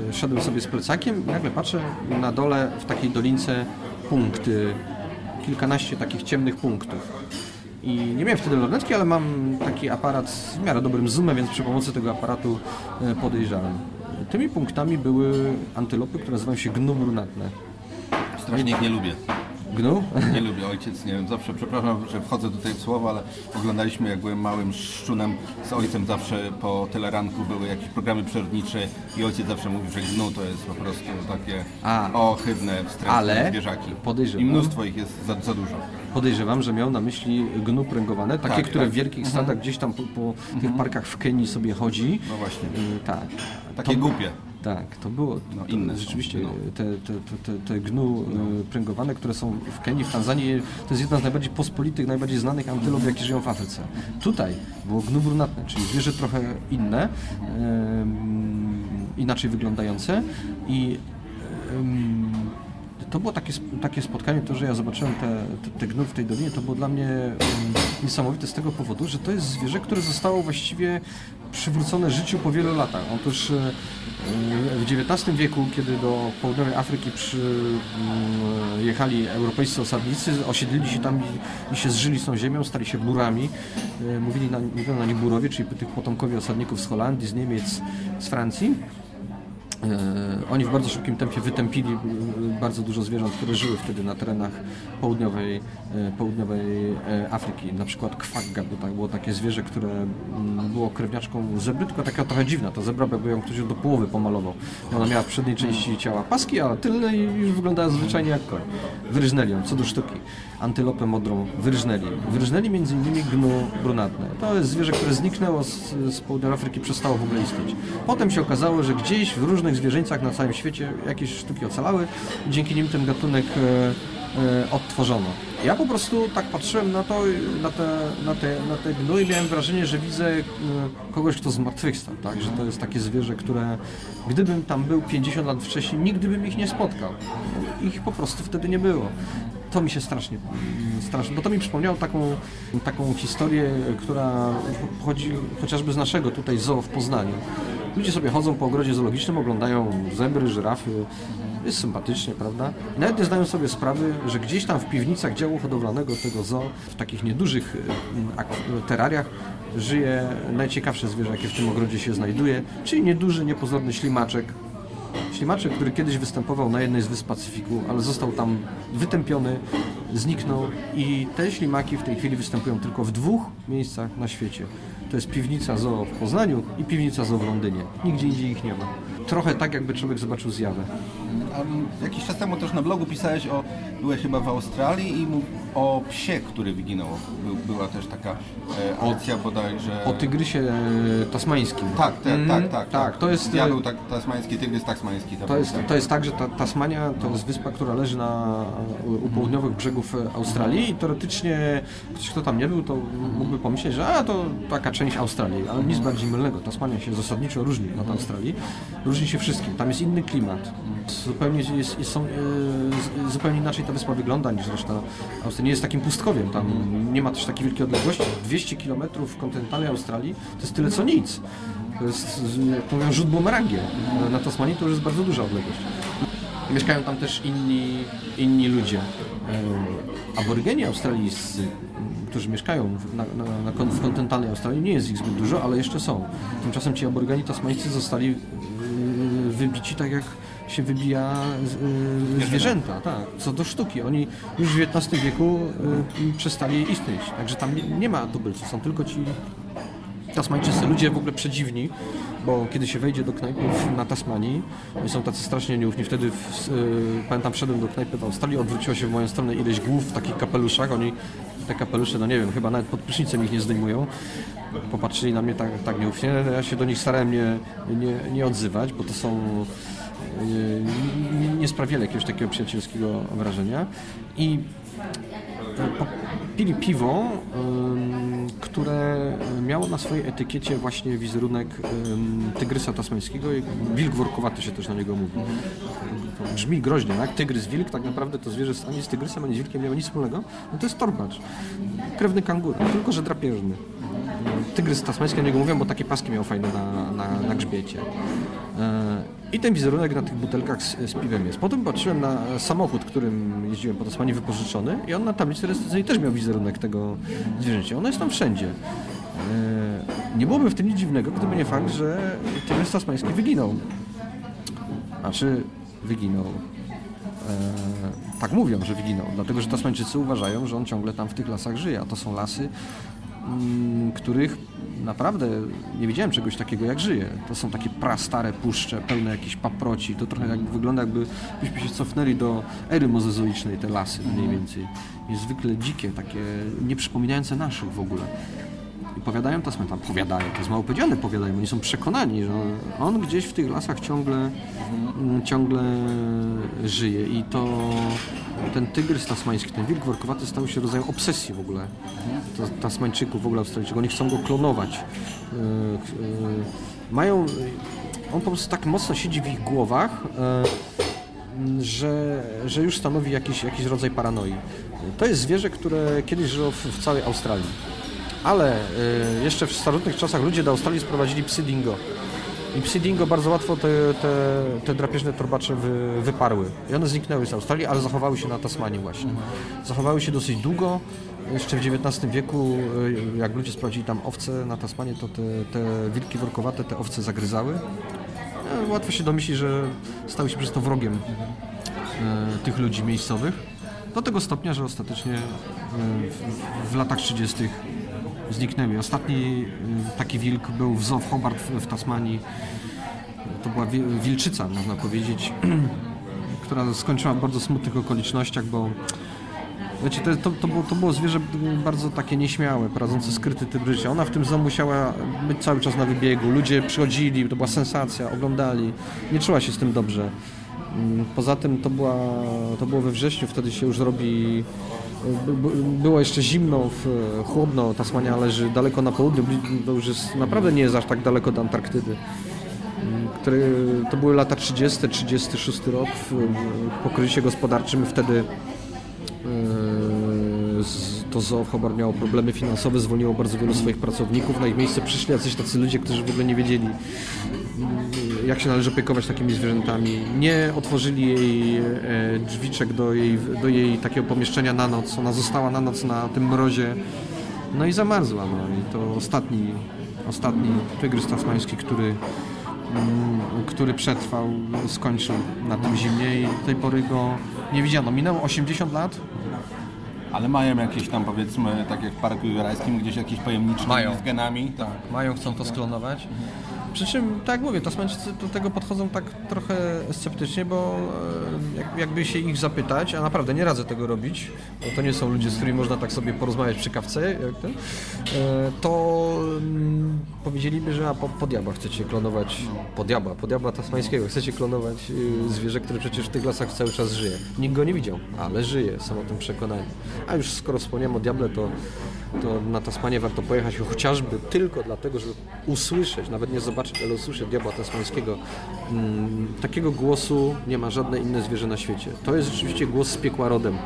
e, szedłem sobie z plecakiem i nagle patrzę na dole w takiej dolince punkty, kilkanaście takich ciemnych punktów. I nie miałem wtedy lornetki, ale mam taki aparat z w miarę dobrym zoomem, więc przy pomocy tego aparatu e, podejrzałem. Tymi punktami były antylopy, które nazywają się gnu brunatne. Strasznie ich nie lubię. Gnu? Nie lubię, ojciec, nie wiem, zawsze, przepraszam, że wchodzę tutaj w słowo, ale oglądaliśmy, jak byłem małym szczunem z ojcem, zawsze po teleranku były jakieś programy przyrodnicze i ojciec zawsze mówił, że gnu to jest po prostu takie A. ohydne, wstrętne Ale zwierzaki. podejrzewam- I mnóstwo ich jest za, za dużo. Podejrzewam, że miał na myśli gnu pręgowane, takie, Tak, które tak. w wielkich Mhm. stadach gdzieś tam po, po tych parkach w Kenii sobie chodzi. No właśnie. Y, tak. Takie To- głupie. Tak, to było No, to inne rzeczywiście no. te, te, te, te, gnu y, pręgowane, które są w Kenii, w Tanzanii, to jest jedna z najbardziej pospolitych, najbardziej znanych antylop, jakie żyją w Afryce. Tutaj było gnu brunatne, czyli zwierzę trochę inne, inaczej wyglądające i to było takie, takie spotkanie, to, że ja zobaczyłem te, te, te gnu w tej dolinie, to było dla mnie niesamowite z tego powodu, że to jest zwierzę, które zostało właściwie przywrócone życiu po wielu latach. Otóż e, w XIX wieku, kiedy do południowej Afryki przyjechali europejscy osadnicy, osiedlili się tam i, i się zżyli z tą ziemią, stali się burami. E, Mówili na, mówiono na nich burowie, czyli tych potomkowie osadników z Holandii, z Niemiec, z Francji. E, Oni w bardzo szybkim tempie wytępili bardzo dużo zwierząt, które żyły wtedy na terenach południowej, e, południowej e, Afryki. Na przykład kwagga było, tak, takie zwierzę, które mm, było krewniaczką zebry, tylko taka trochę dziwna. Ta zebra jakby ją ktoś do połowy pomalował. Ona miała w przedniej części ciała paski, a tylne już wyglądała zwyczajnie jak koń. Wyryżnęli ją, co do sztuki. Antylopę modrą wyryżnęli. Wyryżnęli między innymi gnu brunatne. To jest zwierzę, które zniknęło z, z Afryki, przestało w ogóle istnieć. Potem się okazało, że gdzieś w różnych zwierzęcach na całym świecie jakieś sztuki ocalały dzięki nim ten gatunek e, e, odtworzono. Ja po prostu tak patrzyłem na to, na te, na te, na te i miałem wrażenie, że widzę e, kogoś, kto zmartwychwstał, tak? że to jest takie zwierzę, które gdybym tam był 50 lat wcześniej, nigdy bym ich nie spotkał. Ich po prostu wtedy nie było to mi się strasznie, strasznie, bo to mi przypomniało taką, taką historię, która pochodzi chociażby z naszego tutaj zoo w Poznaniu. Ludzie sobie chodzą po ogrodzie zoologicznym, oglądają zebry, żyrafy, jest sympatycznie, prawda? I nawet nie zdają sobie sprawy, że gdzieś tam w piwnicach działu hodowlanego tego zoo, w takich niedużych ak- terariach, żyje najciekawsze zwierzę, jakie w tym ogrodzie się znajduje, czyli nieduży, niepozorny ślimaczek, Ślimaczek, który kiedyś występował na jednej z wysp Pacyfiku, ale został tam wytępiony, zniknął i te ślimaki w tej chwili występują tylko w dwóch miejscach na świecie. To jest piwnica zoo w Poznaniu i piwnica zoo w Londynie. Nigdzie indziej ich nie ma. Trochę tak, jakby człowiek zobaczył zjawę. Jakiś czas temu też na blogu pisałeś o, byłeś chyba w Australii i o psie, który wyginął. Był, była też taka e, akcja bodajże... O tygrysie e, tasmańskim. Tak, tak, Mm, tak, tak, tak. To jest, Ja e, był tak, tasmański, tygrys tasmański. To jest, to jest tak, że ta, Tasmania to jest wyspa, która leży na, u południowych brzegów Australii i teoretycznie ktoś, kto tam nie był, to mógłby pomyśleć, że a, to taka część Australii, ale nic bardziej mylnego. Tasmania się zasadniczo różni od Australii. Różni się wszystkim. Tam jest inny klimat. Zupełnie, jest, jest, są, e, z- zupełnie inaczej ta wyspa wygląda niż reszta Australii. Nie jest takim pustkowiem. Tam nie ma też takiej wielkiej odległości. 200 km kontynentalnej Australii to jest tyle co nic. To jest, jak mówią, rzut bumerangiem. Na Tasmanii to już jest bardzo duża odległość. Mieszkają tam też inni, inni ludzie. E, Aborygeni australijscy, którzy mieszkają w, na, na, na, w kontynentalnej Australii, nie jest ich zbyt dużo, ale jeszcze są. Tymczasem ci aborygeni tasmańscy zostali e, wybici tak jak się wybija e, zwierzęta, tak, co do sztuki. Oni już w XIX wieku e, przestali istnieć, także tam nie, nie ma tubylców, są tylko ci Tasmańczycy, ludzie w ogóle przedziwni, bo kiedy się wejdzie do knajpów na Tasmanii, oni są tacy strasznie nieufni. Wtedy, w, y, pamiętam, wszedłem do knajpy w Australii, odwróciło się w moją stronę ileś głów w takich kapeluszach. Oni te kapelusze, no nie wiem, chyba nawet pod prysznicem ich nie zdejmują. Popatrzyli na mnie tak, tak nieufnie. Ja się do nich starałem nie, nie, nie odzywać, bo to są y, nie, nie sprawiali jakiegoś takiego przyjacielskiego wrażenia. I po- pili piwo, ym, które miało na swojej etykiecie właśnie wizerunek tygrysa tasmańskiego i wilk workowaty się też na niego mówi. Brzmi groźnie, tak? Tygrys, wilk, tak naprawdę to zwierzę ani z tygrysem, ani z wilkiem nie ma nic wspólnego. No to jest torbacz, krewny kangur, tylko że drapieżny. Tygrys tasmański, na niego mówią, bo takie paski miał fajne na, na, na grzbiecie. E, I ten wizerunek na tych butelkach z, z piwem jest. Potem patrzyłem na samochód, którym jeździłem po Tasmanii wypożyczony i on na tablicy rejestracyjnej też miał wizerunek tego zwierzęcia. Ono jest tam wszędzie. E, Nie byłoby w tym nic dziwnego, gdyby nie fakt, że tygrys tasmański wyginął. Znaczy, wyginął. E, tak mówią, że wyginął, dlatego że Tasmańczycy uważają, że on ciągle tam w tych lasach żyje, a to są lasy, których naprawdę nie widziałem czegoś takiego jak żyje. To są takie prastare puszcze, pełne jakichś paproci. To trochę jak wygląda jakby byśmy się cofnęli do ery mozezoicznej, te lasy mniej więcej. Niezwykle dzikie, takie nie przypominające naszych w ogóle. I powiadają Tasman, tam powiadają, to jest mało powiedziane, powiadają, oni są przekonani, że on gdzieś w tych lasach ciągle, mm, ciągle żyje i to ten tygrys tasmański, ten wilk workowaty stał się rodzajem obsesji w ogóle to, tasmańczyków, w ogóle Australijczyków, oni chcą go klonować. Yy, yy, Mają, on po prostu tak mocno siedzi w ich głowach, yy, że, że już stanowi jakiś, jakiś rodzaj paranoi. To jest zwierzę, które kiedyś żyło w, w całej Australii. Ale y, jeszcze w starożytnych czasach ludzie do Australii sprowadzili psy dingo. I psy dingo bardzo łatwo te, te, te drapieżne torbacze wy, wyparły. I one zniknęły z Australii, ale zachowały się na Tasmanii właśnie. Zachowały się dosyć długo. Jeszcze w XIX wieku, y, jak ludzie sprowadzili tam owce na Tasmanię, to te, te wilki workowate te owce zagryzały. E, Łatwo się domyślić, że stały się przez to wrogiem e, tych ludzi miejscowych. Do tego stopnia, że ostatecznie e, w, w latach 30. zniknęły. Ostatni e, taki wilk był w Zoo w Hobart w, Tasmanii. To była wi- wilczyca, można powiedzieć, która skończyła w bardzo smutnych okolicznościach, bo Wiecie, to, to, to, było, to było zwierzę bardzo takie nieśmiałe, prowadzące skryty typ życia. Ona w tym zoo musiała być cały czas na wybiegu. Ludzie przychodzili, to była sensacja, oglądali. Nie czuła się z tym dobrze. Mm, Poza tym to, była, to było we wrześniu, wtedy się już robi... by- by- Było jeszcze zimno, chłodno, Tasmania leży daleko na południu, to już jest, naprawdę nie jest aż tak daleko do Antarktydy. Które, to były lata 30, 36 rok pokrycie gospodarczym wtedy e, z- to zoo w Hobart miało problemy finansowe, zwolniło bardzo wielu swoich pracowników, na ich miejsce przyszli jacyś tacy ludzie, którzy w ogóle nie wiedzieli mm, jak się należy opiekować takimi zwierzętami. Nie otworzyli jej e, drzwiczek do jej, do jej takiego pomieszczenia na noc, ona została na noc na tym mrozie, no i zamarzła. No. I to ostatni, ostatni tygrys tasmański, który mm, który przetrwał, skończył na tym zimnie i do tej pory go nie widziano. Minęło 80 lat. Ale mają jakieś tam powiedzmy, tak jak w Parku Jurajskim, gdzieś jakieś pojemniczki Mają. z genami. Tak, mają, chcą to sklonować. Przy czym, tak mówię, Tasmańczycy do tego podchodzą tak trochę sceptycznie, bo e, jak, jakby się ich zapytać, a naprawdę nie radzę tego robić, bo to nie są ludzie, z którymi można tak sobie porozmawiać przy kawce, jak ten, e, to mm, powiedzieliby, że a po, po diabła chcecie klonować, po diabła, po diabła tasmańskiego, chcecie klonować y, zwierzę, które przecież w tych lasach cały czas żyje. Nikt go nie widział, ale żyje, są o tym przekonani. A już skoro wspomniałem o diable, to, to na Tasmanię warto pojechać chociażby tylko dlatego, żeby usłyszeć, nawet nie zobaczyć, ale usłyszeć diabła tasmańskiego. Mm, takiego głosu nie ma żadne inne zwierzę na świecie. To jest rzeczywiście głos z piekła rodem.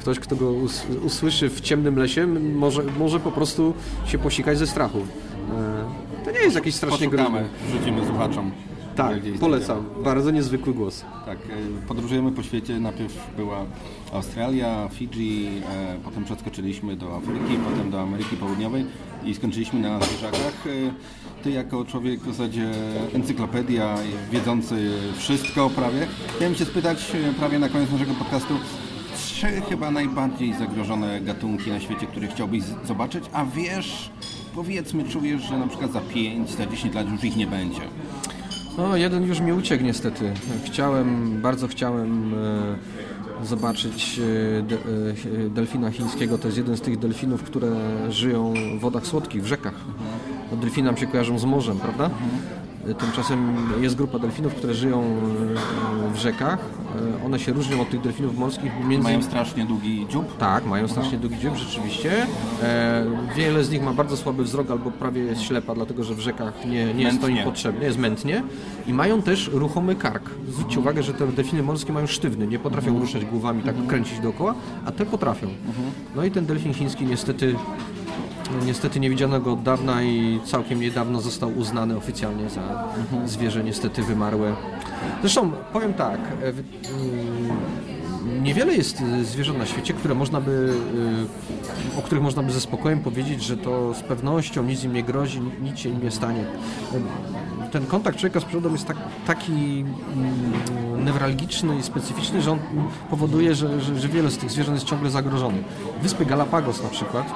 Ktoś, kto go us usłyszy w ciemnym lesie, może, może po prostu się posikać ze strachu. E, To nie jest jakiś strasznie Poszukamy, groźny. wrzucimy słuchaczom. Tak, polecam. Bardzo niezwykły głos. Tak, e, podróżujemy po świecie. Najpierw była Australia, Fidżi, e, potem przeskoczyliśmy do Afryki, potem do Ameryki Południowej i skończyliśmy na zwierzakach. E, Ty jako człowiek w zasadzie encyklopedia, wiedzący wszystko prawie. Chciałem się spytać prawie na koniec naszego podcastu, trzy chyba najbardziej zagrożone gatunki na świecie, które chciałbyś zobaczyć, a wiesz, powiedzmy, czujesz, że na przykład za 5, za 10 lat już ich nie będzie. No, jeden już mi uciekł niestety. Chciałem, bardzo chciałem e, zobaczyć e, de, e, delfina chińskiego. To jest jeden z tych delfinów, które żyją w wodach słodkich, w rzekach. No, delfiny nam się kojarzą z morzem, prawda? Tymczasem jest grupa delfinów, które żyją e, w rzekach. E, One się różnią od tych delfinów morskich. Między... Mają strasznie długi dziób. Tak, mają strasznie długi dziób, rzeczywiście. E, wiele z nich ma bardzo słaby wzrok albo prawie jest ślepa, dlatego że w rzekach nie, nie jest to im potrzebne, jest mętnie. I mają też ruchomy kark. Zwróćcie uwagę, że te delfiny morskie mają sztywny, nie potrafią ruszać głowami, tak kręcić dookoła, a te potrafią. No i ten delfin chiński niestety Niestety nie widziano go od dawna i całkiem niedawno został uznany oficjalnie za zwierzę niestety wymarłe. Zresztą powiem tak, e, mm, niewiele jest e, zwierząt na świecie, które można by, e, o których można by ze spokojem powiedzieć, że to z pewnością nic im nie grozi, ni- nic się im nie stanie. Ten kontakt człowieka z przyrodą jest tak, taki mm, newralgiczny i specyficzny, że on powoduje, że, że, że wiele z tych zwierząt jest ciągle zagrożonych. Wyspy Galapagos na przykład,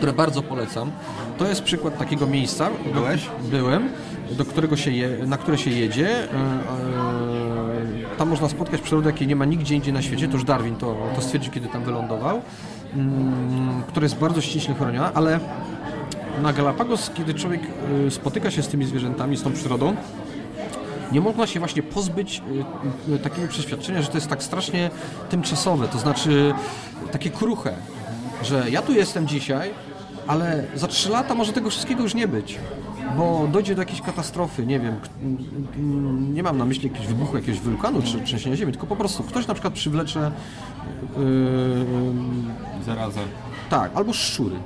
które bardzo polecam. To jest przykład takiego miejsca. Byłeś? Byłem, do którego się je, na które się jedzie. E, e, Tam można spotkać przyrodę, jakiej nie ma nigdzie indziej na świecie. To już Darwin to, to stwierdził, kiedy tam wylądował. Mm, Która jest bardzo ściśle chroniona, ale na Galapagos, kiedy człowiek e, spotyka się z tymi zwierzętami, z tą przyrodą, nie można się właśnie pozbyć takiego przeświadczenia, że to jest tak strasznie tymczasowe, to znaczy takie kruche, że ja tu jestem dzisiaj, ale za trzy lata może tego wszystkiego już nie być, bo dojdzie do jakiejś katastrofy, nie wiem, nie mam na myśli jakiegoś wybuchu jakiegoś wulkanu czy trzęsienia ziemi, tylko po prostu ktoś na przykład przywlecze yy, Zarazem. tak, albo szczury.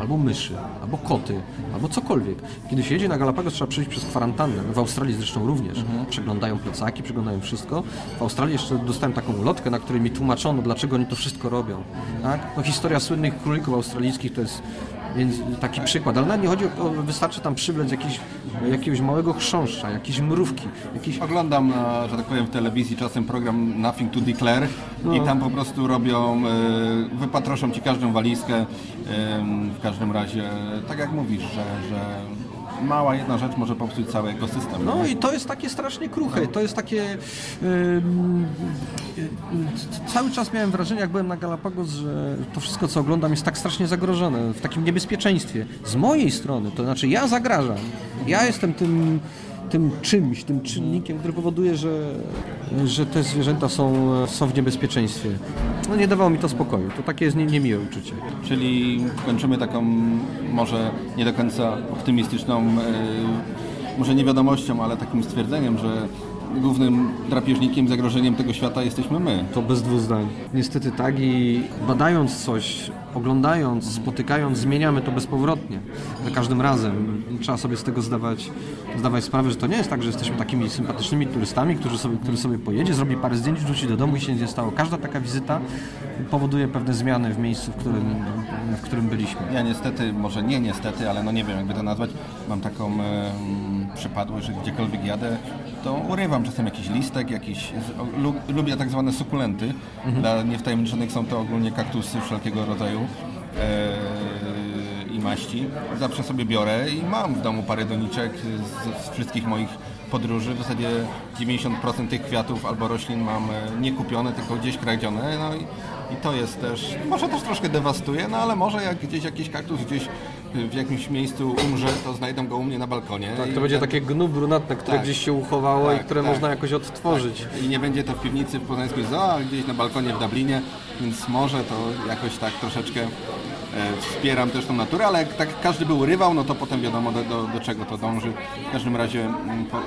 albo myszy, albo koty, albo cokolwiek. Kiedy się jedzie na Galapagos, trzeba przejść przez kwarantannę. W Australii zresztą również. Przeglądają plecaki, przeglądają wszystko. W Australii jeszcze dostałem taką ulotkę, na której mi tłumaczono, dlaczego oni to wszystko robią. Tak? No, historia słynnych królików australijskich to jest więc taki przykład, ale nawet nie chodzi o, wystarczy tam przywlec jakiś, jakiegoś małego chrząszcza, jakieś mrówki, jakiś... Oglądam, na, że tak powiem, w telewizji czasem program Nothing to Declare No. i tam po prostu robią, y, wypatroszą ci każdą walizkę, y, w każdym razie, tak jak mówisz, że, że mała jedna rzecz może popsuć cały ekosystem. No i to jest takie strasznie kruche, to jest takie... ym, y, y, cały czas miałem wrażenie, jak byłem na Galapagos, że to wszystko, co oglądam jest tak strasznie zagrożone, w takim niebezpieczeństwie. Z mojej strony, to znaczy ja zagrażam. Ja jestem tym tym czymś, tym czynnikiem, który powoduje, że, że te zwierzęta są, są w niebezpieczeństwie. No nie dawało mi to spokoju. To takie jest nie, niemiłe uczucie. Czyli kończymy taką może nie do końca optymistyczną, y, może nie wiadomością, ale takim stwierdzeniem, że głównym drapieżnikiem, zagrożeniem tego świata jesteśmy my. To bez dwóch zdań. Niestety tak i badając coś, oglądając, spotykając, zmieniamy to bezpowrotnie. Za każdym razem. Trzeba sobie z tego zdawać, zdawać sprawę, że to nie jest tak, że jesteśmy takimi sympatycznymi turystami, którzy sobie, który sobie pojedzie, zrobi parę zdjęć, wróci do domu i się nic nie stało. Każda taka wizyta powoduje pewne zmiany w miejscu, w którym, w którym byliśmy. Ja niestety, może nie niestety, ale no nie wiem jakby to nazwać, mam taką przypadłość, że gdziekolwiek jadę, to urywam czasem jakiś listek, jakiś, lubię tak zwane sukulenty. Dla niewtajemniczonych są to ogólnie kaktusy wszelkiego rodzaju e, i maści. Zawsze sobie biorę i mam w domu parę doniczek z, z wszystkich moich podróży. W zasadzie 90% tych kwiatów albo roślin mam e, nie kupione, tylko gdzieś kradzione. No i, i to jest też, może też troszkę dewastuje, no ale może jak gdzieś jakiś kaktus gdzieś w jakimś miejscu umrze, to znajdą go u mnie na balkonie. Tak, to będzie ten- takie gnu brunatne, które Tak. gdzieś się uchowało Tak, i które tak. można jakoś odtworzyć. I nie będzie to w piwnicy w Poznańskiej Zoo, a gdzieś na balkonie w Dublinie, więc może to jakoś tak troszeczkę wspieram też tą naturę, ale jak tak każdy by urywał, no to potem wiadomo do, do, do czego to dąży. W każdym razie mm, po,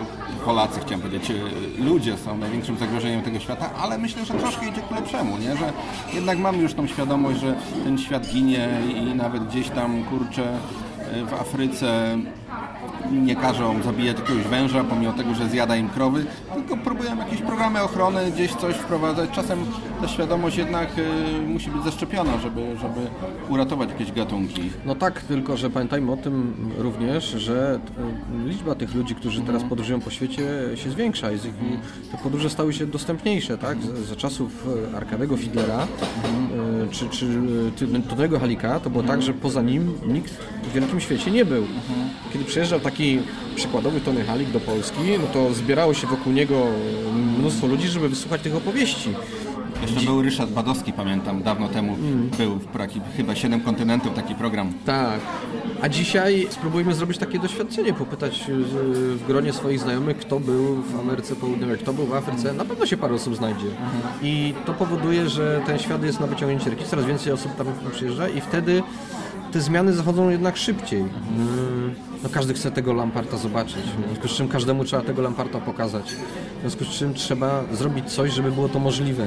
Polacy, chciałem powiedzieć, e, ludzie są największym zagrożeniem tego świata, ale myślę, że troszkę idzie ku lepszemu, nie? że jednak mamy już tą świadomość, że ten świat ginie i nawet gdzieś tam, kurczę, e, w Afryce nie każą zabijać jakiegoś węża, pomimo tego, że zjada im krowy, tylko próbują jakieś programy ochrony, gdzieś coś wprowadzać. Czasem ta świadomość jednak y, musi być zaszczepiona, żeby, żeby uratować jakieś gatunki. No tak, tylko że pamiętajmy o tym również, że e, liczba tych ludzi, którzy teraz podróżują po świecie się zwiększa i i te podróże stały się dostępniejsze, tak? Za, za czasów e, Arkadego Fidlera e, czy, czy Ty- Tonego Halika to było tak, że poza nim nikt w wielkim świecie nie był. Kiedy przyjeżdżał taki przykładowy Tony Halik do Polski, no to zbierało się wokół niego mnóstwo ludzi, żeby wysłuchać tych opowieści. Jeszcze był Ryszard Badowski, pamiętam, dawno temu Mm. był w taki, chyba Siedem kontynentów taki program. Tak. A dzisiaj spróbujmy zrobić takie doświadczenie, popytać y, w gronie swoich znajomych, kto był w Ameryce Południowej, kto był w Afryce. Na pewno się parę osób znajdzie. I to powoduje, że ten świat jest na wyciągnięcie ręki, coraz więcej osób tam przyjeżdża i wtedy te zmiany zachodzą jednak szybciej. No każdy chce tego Lamparta zobaczyć, w związku z czym każdemu trzeba tego Lamparta pokazać. W związku z czym trzeba zrobić coś, żeby było to możliwe.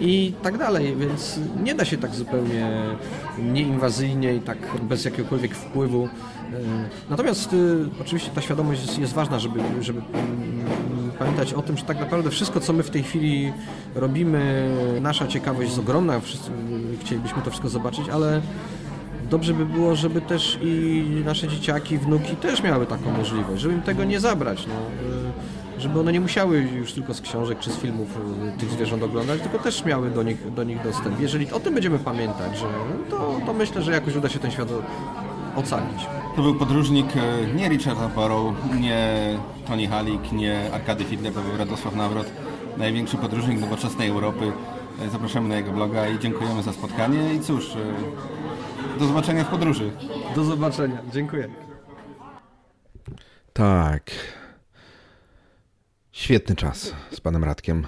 I tak dalej, więc nie da się tak zupełnie nieinwazyjnie i tak bez jakiegokolwiek wpływu. Natomiast y, oczywiście ta świadomość jest, ważna, żeby, żeby mm, pamiętać o tym, że tak naprawdę wszystko, co my w tej chwili robimy, nasza ciekawość jest ogromna, chcielibyśmy to wszystko zobaczyć, ale dobrze by było, żeby też i nasze dzieciaki, wnuki też miały taką możliwość, żeby im tego nie zabrać. No. Y, Żeby one nie musiały już tylko z książek czy z filmów y, tych zwierząt oglądać, tylko też miały do nich, do nich dostęp. Jeżeli o tym będziemy pamiętać, że, to, to myślę, że jakoś uda się ten świat ocalić. To był podróżnik e, nie Richarda Burrow, nie Tony Halik, nie Arkady Fidler, to był Radosław Nawrot, największy podróżnik nowoczesnej Europy. Zapraszamy na jego bloga i dziękujemy za spotkanie i cóż, do zobaczenia w podróży. Do zobaczenia. Dziękuję. Tak. Świetny czas z panem Radkiem.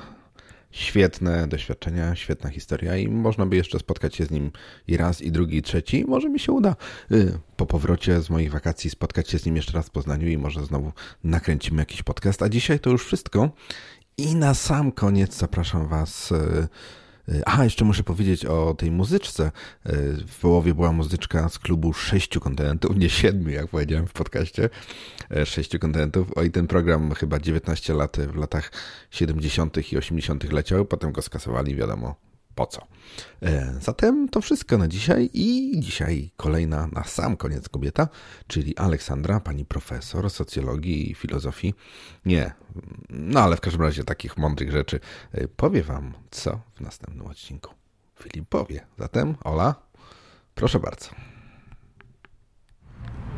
Świetne doświadczenia, świetna historia i można by jeszcze spotkać się z nim i raz, i drugi, i trzeci. Może mi się uda y, po powrocie z moich wakacji spotkać się z nim jeszcze raz w Poznaniu i może znowu nakręcimy jakiś podcast. A dzisiaj to już wszystko. I na sam koniec zapraszam was y, A, jeszcze muszę powiedzieć o tej muzyczce. W połowie była muzyczka z klubu sześciu kontynentów, nie siedmiu, jak powiedziałem w podcaście. Sześciu kontynentów. O i ten program chyba 19 lat w latach 70. i 80. leciał, potem go skasowali, wiadomo po co. Zatem to wszystko na dzisiaj i dzisiaj kolejna na sam koniec kobieta, czyli Aleksandra, pani profesor socjologii i filozofii. Nie, no ale w każdym razie takich mądrych rzeczy powie wam co w następnym odcinku. Filip powie. Zatem Ola, proszę bardzo.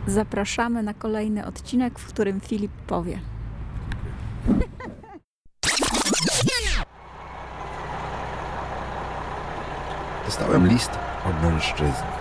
Zapraszamy na kolejny odcinek, w którym Filip powie. Dostałem list od mężczyzny.